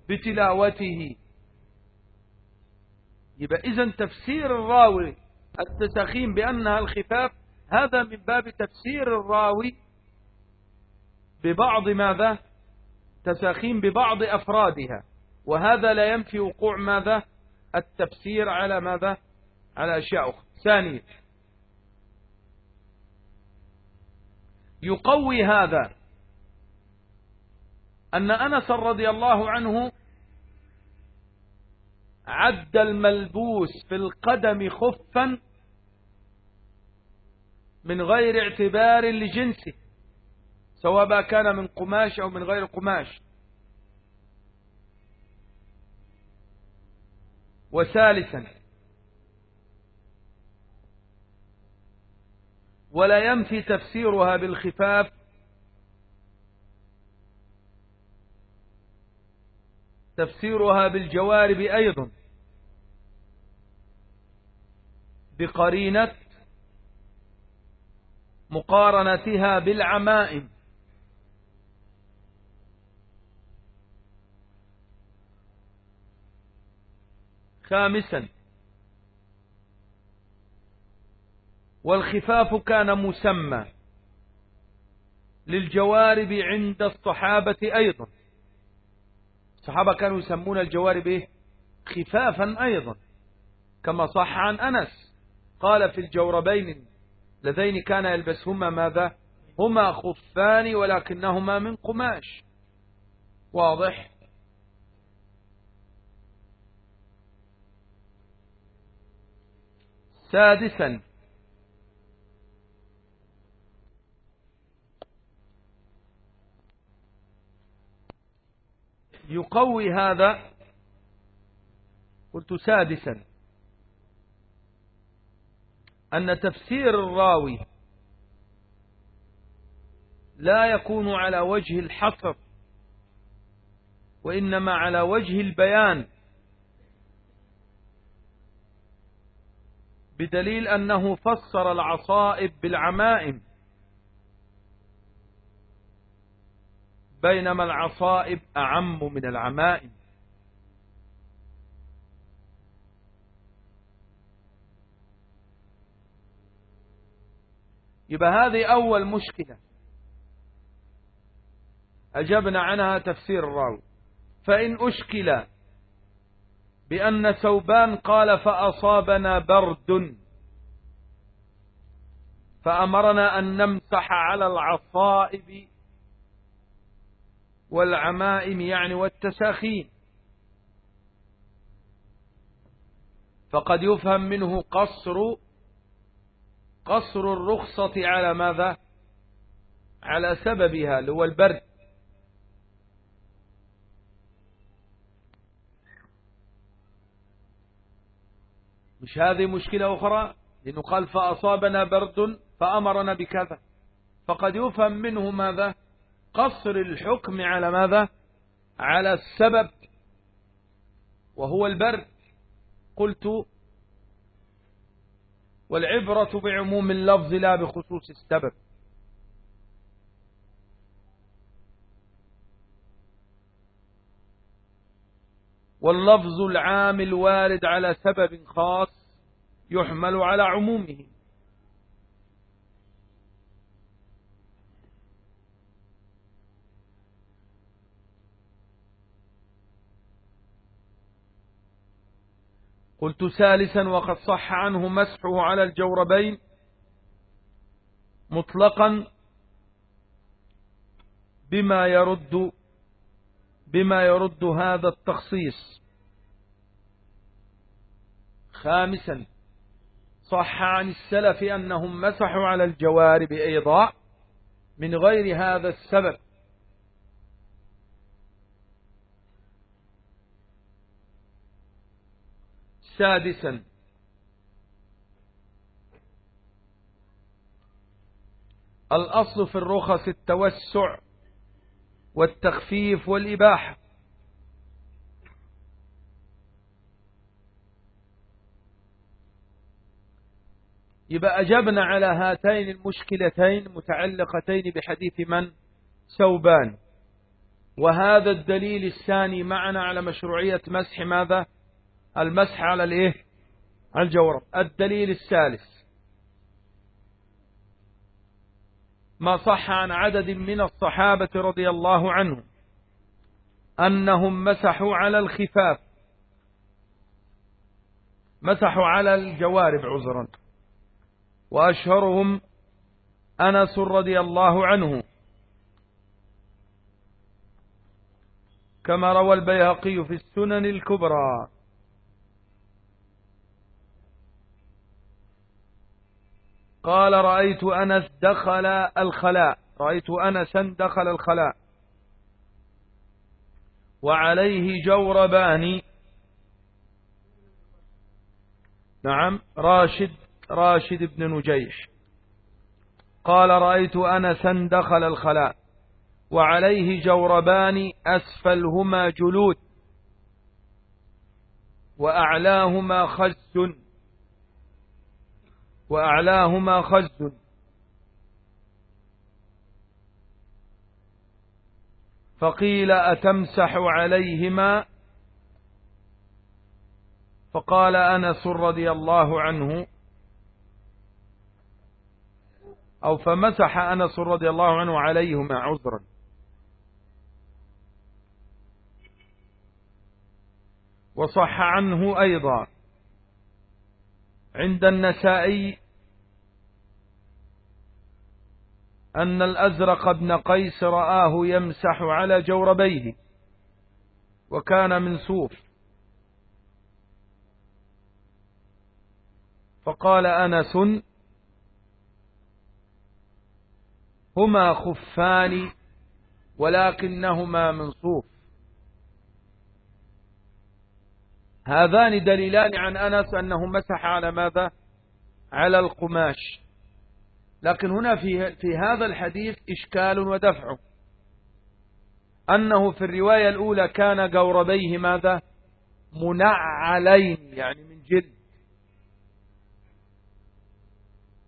بتلاوته. يبقى إذا تفسير الراوي التسخيم بأنها الخفاف هذا من باب تفسير الراوي ببعض ماذا؟ تساخيم ببعض أفرادها وهذا لا ينفي وقوع ماذا؟ التفسير على ماذا؟ على أشياء أخرى. ثانيا يقوي هذا أن أنس رضي الله عنه عد الملبوس في القدم خفا من غير اعتبار لجنسه. سواء كان من قماش أو من غير قماش. وثالثا ولا ينفي تفسيرها بالخفاف. تفسيرها بالجوارب أيضا. بقرينة مقارنتها بالعمائم. خامسا. والخفاف كان مسمى للجوارب عند الصحابة أيضا. الصحابة كانوا يسمون الجوارب إيه؟ خفافا أيضا. كما صح عن أنس قال في الجوربين لذين كان يلبسهما ماذا؟ هما خفان ولكنهما من قماش. واضح؟ سادسا. يقوي هذا. قلت سادسا. أن تفسير الراوي لا يكون على وجه الحصر وإنما على وجه البيان. بدليل أنه فسر العصائب بالعمائم. بينما العصائب أعم من العمائم. يبقى هذه أول مشكلة. أجبنا عنها تفسير الراوي. فإن أشكل بأن ثوبان قال فأصابنا برد. فأمرنا أن نمسح على العصائب والعمائم يعني والتساخين. فقد يفهم منه قصر قصر الرخصة على ماذا؟ على سببها اللي هو البرد. مش هذه مشكلة أخرى؟ لأنه قال فأصابنا برد فأمرنا بكذا. فقد يفهم منه ماذا؟ قصر الحكم على ماذا؟ على السبب. وهو البرد قلت والعبرة بعموم اللفظ لا بخصوص السبب. واللفظ العام الوارد على سبب خاص يحمل على عمومه. قلت ثالثا وقد صح عنه مسحه على الجوربين مطلقا بما يرد بما يرد هذا التخصيص. خامسا صح عن السلف أنهم مسحوا على الجوارب أيضا من غير هذا السبب. سادسا الأصل في الرخص التوسع والتخفيف والإباحة. يبقى أجبنا على هاتين المشكلتين متعلقتين بحديث من؟ ثوبان. وهذا الدليل الثاني معنا على مشروعية مسح ماذا؟ المسح على الإيه؟ على الجورب. الدليل الثالث. ما صح عن عدد من الصحابة رضي الله عنهم أنهم مسحوا على الخفاف. مسحوا على الجوارب عذرا. وأشهرهم أنس رضي الله عنه. كما روى البيهقي في السنن الكبرى. قال رأيت أنس دخل الخلاء. رأيت أنسا دخل الخلاء. وعليه جوربان. نعم راشد راشد بن نجيش. قال رأيت أنسا دخل الخلاء. وعليه جوربان أسفلهما جلود. وأعلاهما خز. وأعلاهما خز فقيل أتمسح عليهما؟ فقال أنس رضي الله عنه أو فمسح أنس رضي الله عنه عليهما عذرا. وصح عنه أيضا. عند النسائي أن الأزرق بن قيس رآه يمسح على جوربيه وكان من صوف. فقال أنس هما خفان ولكنهما من صوف. هذان دليلان عن أنس أنه مسح على ماذا؟ على القماش. لكن هنا في, في هذا الحديث إشكال ودفع. أنه في الرواية الأولى كان جوربيه ماذا؟ منعلين يعني من جلد.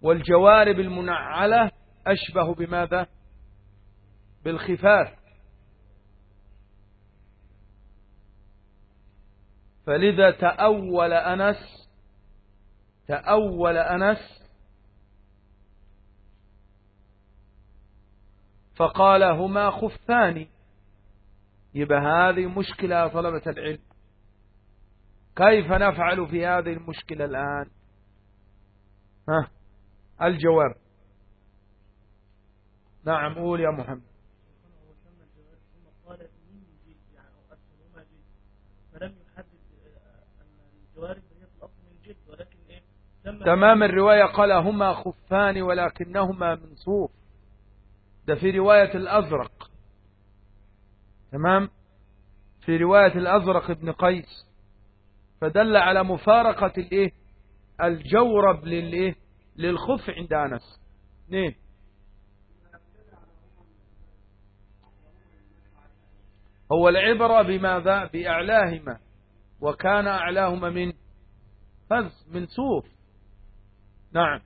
والجوارب المنعلة أشبه بماذا؟ بالخفاف. فلذا تأول أنس تأول أنس فقال هما خفان. يبقى هذه مشكلة طلبة العلم. كيف نفعل في هذه المشكلة الآن؟ ها الجواب. نعم قول يا محمد. الجوارب هي الأصل من الجلد ولكن إيه؟ تمام الرواية قال هما خفان ولكنهما من صوف ده في رواية الأزرق. تمام؟ في رواية الأزرق ابن قيس. فدل على مفارقة الإيه؟ الجورب للإيه؟ للخف عند أنس. اثنين. هو العبرة بماذا؟ بأعلاهما. وكان أعلاهما من فز من صوف. نعم.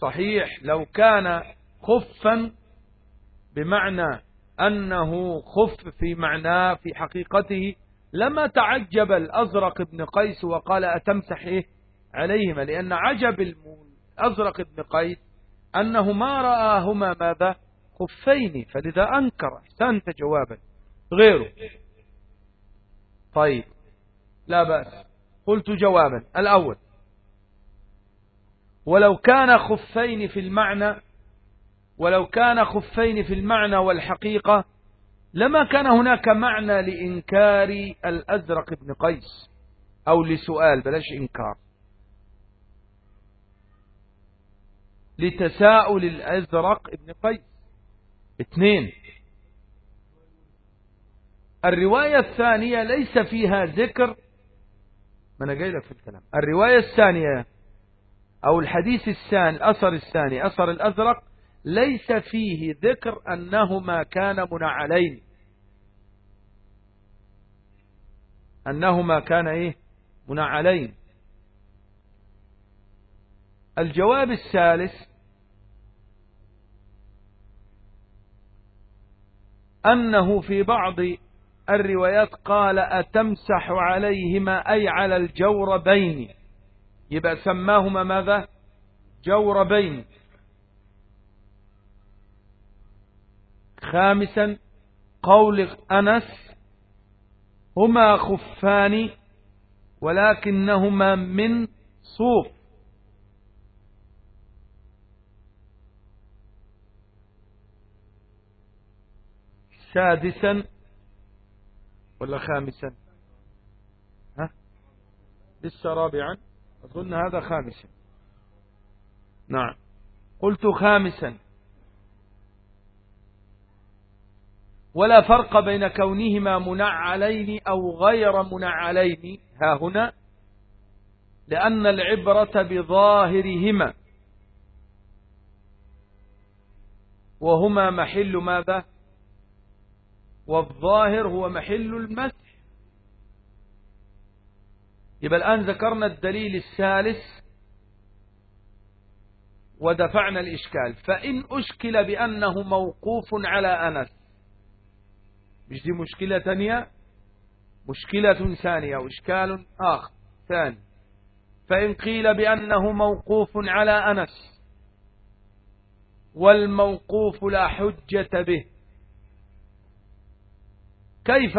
صحيح. لو كان خفا بمعنى أنه خف في معناه في حقيقته لما تعجب الأزرق بن قيس وقال أتمسح إيه؟ عليهما لأن عجب الأزرق بن قيس أنه ما رآهما ماذا؟ خفين. فلذا أنكر أحسنت جوابا. غيره. طيب. لا بأس. قلت جوابا. الأول. ولو كان خفين في المعنى ولو كان خفين في المعنى والحقيقة لما كان هناك معنى لإنكار الأزرق بن قيس أو لسؤال بلاش إنكار. لتساؤل الأزرق بن قيس. اثنين. الرواية الثانية ليس فيها ذكر. ما أنا جاي لك في الكلام. الرواية الثانية أو الحديث الثاني الأثر الثاني أثر الأزرق ليس فيه ذكر أنهما كان منعلين. أنهما كان إيه؟ منعلين. الجواب الثالث أنه في بعض الروايات قال أتمسح عليهما أي على الجوربين. يبقى سماهما ماذا؟ جوربين. خامسا قول أنس هما خفان ولكنهما من صوف. سادسا ولا خامسا؟ ها؟ لسه رابعا؟ أظن هذا خامسا. نعم. قلت خامسا. ولا فرق بين كونهما منعلين أو غير منعلين. ها هنا. لأن العبرة بظاهرهما. وهما محل ماذا؟ والظاهر هو محل المسح. يبقى الآن ذكرنا الدليل الثالث ودفعنا الإشكال. فإن أشكل بأنه موقوف على أنس مش دي مشكلة ثانية مشكلة ثانية وإشكال آخر ثاني. فإن قيل بأنه موقوف على أنس والموقوف لا حجة به. كيف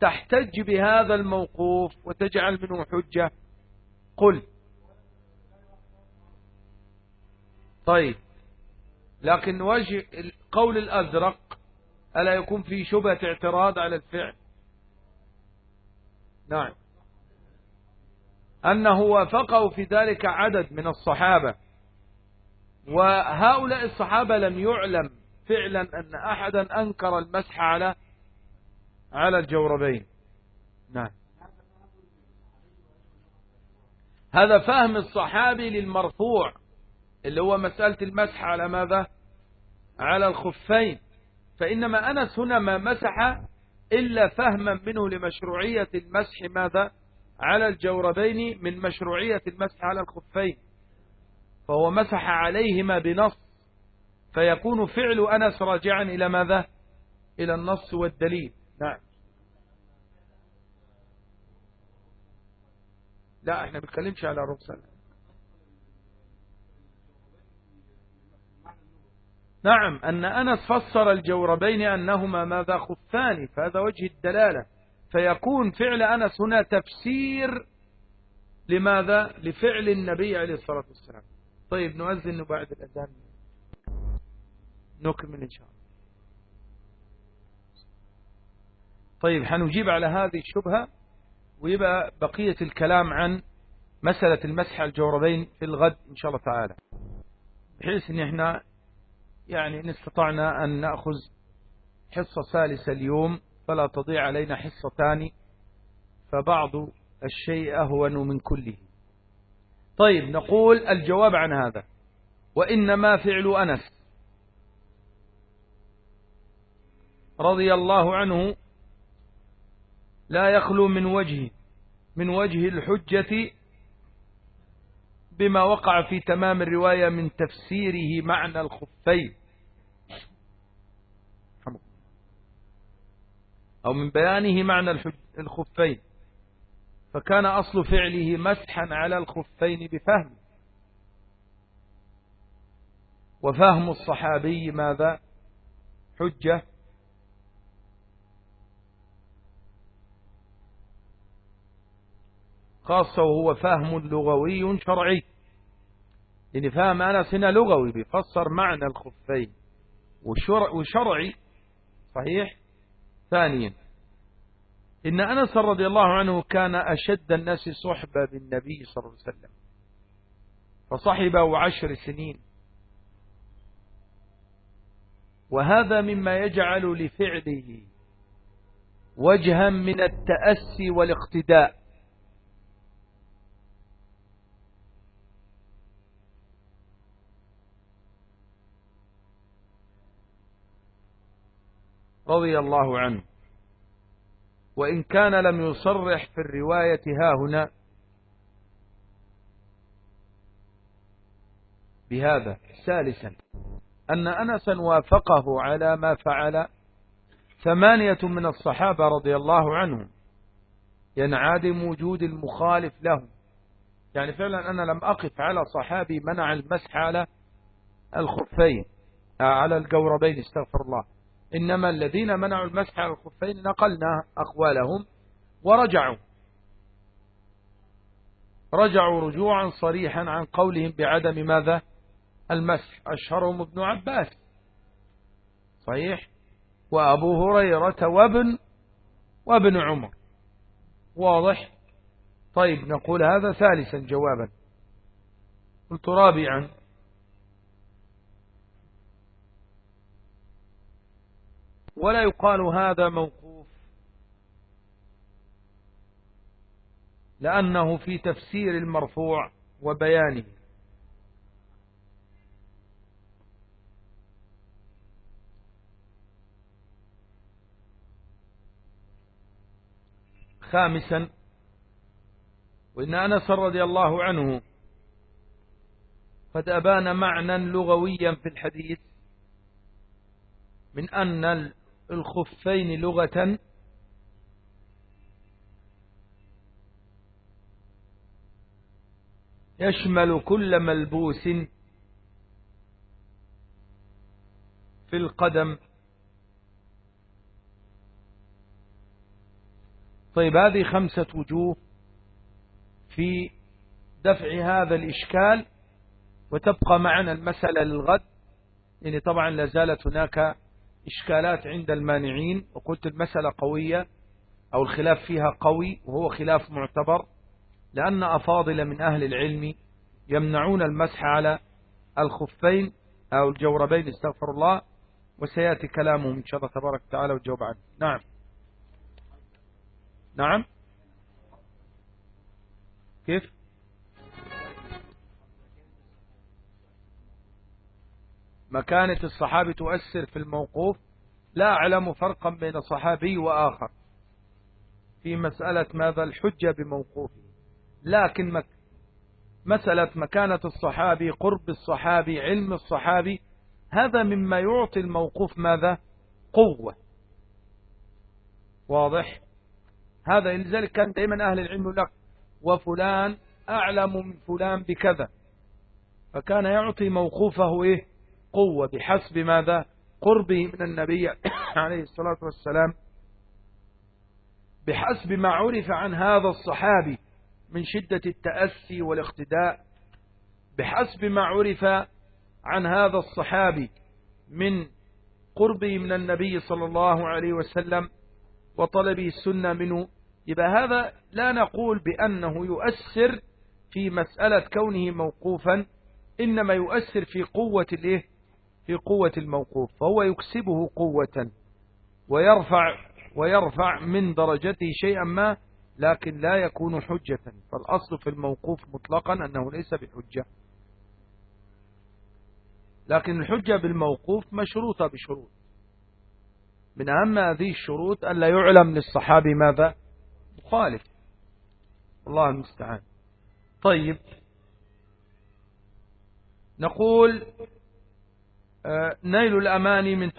تحتج بهذا الموقوف وتجعل منه حجة؟ قل. طيب. لكن وجه القول الأزرق ألا يكون في شبهة اعتراض على الفعل؟ نعم. أنه وافقه في ذلك عدد من الصحابة. وهؤلاء الصحابة لم يعلم فعلا أن أحدا أنكر المسح على على الجوربين. نعم. هذا فهم الصحابي للمرفوع اللي هو مسألة المسح على ماذا؟ على الخفين. فإنما أنس هنا ما مسح إلا فهما منه لمشروعية المسح ماذا؟ على الجوربين من مشروعية المسح على الخفين. فهو مسح عليهما بنص. فيكون فعل أنس راجعا إلى ماذا؟ إلى النص والدليل. نعم لا إحنا بنتكلمش على الرخصة نعم أن أنس فسر الجوربين أنهما ماذا خفان فهذا وجه الدلالة. فيكون فعل أنس هنا تفسير لماذا؟ لفعل النبي عليه الصلاة والسلام. طيب نؤذن بعد الأذان. نكمل إن شاء الله. طيب حنجيب على هذه الشبهة ويبقى بقية الكلام عن مسألة المسح الجوربين في الغد إن شاء الله تعالى. بحيث إن إحنا يعني ان استطعنا أن نأخذ حصة ثالثة اليوم فلا تضيع علينا حصتان فبعض الشيء أهون من كله. طيب نقول الجواب عن هذا. وإنما فعل أنس رضي الله عنه لا يخلو من وجه من وجه الحجة بما وقع في تمام الرواية من تفسيره معنى الخفين. أو من بيانه معنى الخفين. فكان أصل فعله مسحا على الخفين بفهم. وفهم الصحابي ماذا؟ حجة. خاصة وهو فهم لغوي شرعي. يعني فهم أنس هنا لغوي بيفسر معنى الخفين. وشرعي صحيح؟ ثانيا إن أنس رضي الله عنه كان أشد الناس صحبة بالنبي صلى الله عليه وسلم. فصحبه عشر سنين. وهذا مما يجعل لفعله وجها من التأسي والاقتداء. رضي الله عنه. وإن كان لم يصرح في الرواية ها هنا بهذا ثالثا أن أنسا وافقه على ما فعل ثمانية من الصحابة رضي الله عنهم. ينعدم وجود المخالف له يعني فعلا أنا لم أقف على صحابي منع المسح على الخفين على الجوربين استغفر الله. إنما الذين منعوا المسح على الخفين نقلنا أقوالهم ورجعوا. رجعوا رجوعا صريحا عن قولهم بعدم ماذا؟ المسح. أشهرهم ابن عباس. صحيح؟ وأبو هريرة وابن وابن عمر. واضح؟ طيب نقول هذا ثالثا جوابا. قلت رابعا. ولا يقال هذا موقوف لأنه في تفسير المرفوع وبيانه. خامسا وإن أنس رضي الله عنه قد أبان معنى لغويا في الحديث من أن الخفين لغة. يشمل كل ملبوس في القدم. طيب هذه خمسة وجوه في دفع هذا الإشكال وتبقى معنا المسألة للغد يعني طبعا لازالت هناك إشكالات عند المانعين وقلت المسألة قوية أو الخلاف فيها قوي وهو خلاف معتبر لأن أفاضل من أهل العلم يمنعون المسح على الخفين أو الجوربين استغفر الله وسيأتي كلامهم إن شاء الله تبارك وتعالى والجواب عنه. نعم. نعم. كيف؟ مكانة الصحابي تؤثر في الموقوف. لا أعلم فرقا بين صحابي وآخر في مسألة ماذا الحجة بموقوفه. لكن مك مسألة مكانة الصحابي قرب الصحابي علم الصحابي هذا مما يعطي الموقوف ماذا؟ قوة. واضح؟ هذا لذلك كان دائما أهل العلم لك وفلان أعلم من فلان بكذا. فكان يعطي موقوفه إيه؟ قوة بحسب ماذا؟ قربه من النبي عليه الصلاة والسلام. بحسب ما عرف عن هذا الصحابي من شدة التأسي والاقتداء. بحسب ما عرف عن هذا الصحابي من قربه من النبي صلى الله عليه وسلم وطلبه السنة منه. يبقى هذا لا نقول بأنه يؤثر في مسألة كونه موقوفا إنما يؤثر في قوة الإيه؟ في قوة الموقوف فهو يكسبه قوة ويرفع ويرفع من درجته شيئا ما لكن لا يكون حجة. فالأصل في الموقوف مطلقا أنه ليس بحجة. لكن الحجة بالموقوف مشروطة بشروط. من أهم هذه الشروط أن لا يعلم للصحابي ماذا؟ مخالف. الله المستعان. طيب. نقول نيل الأماني من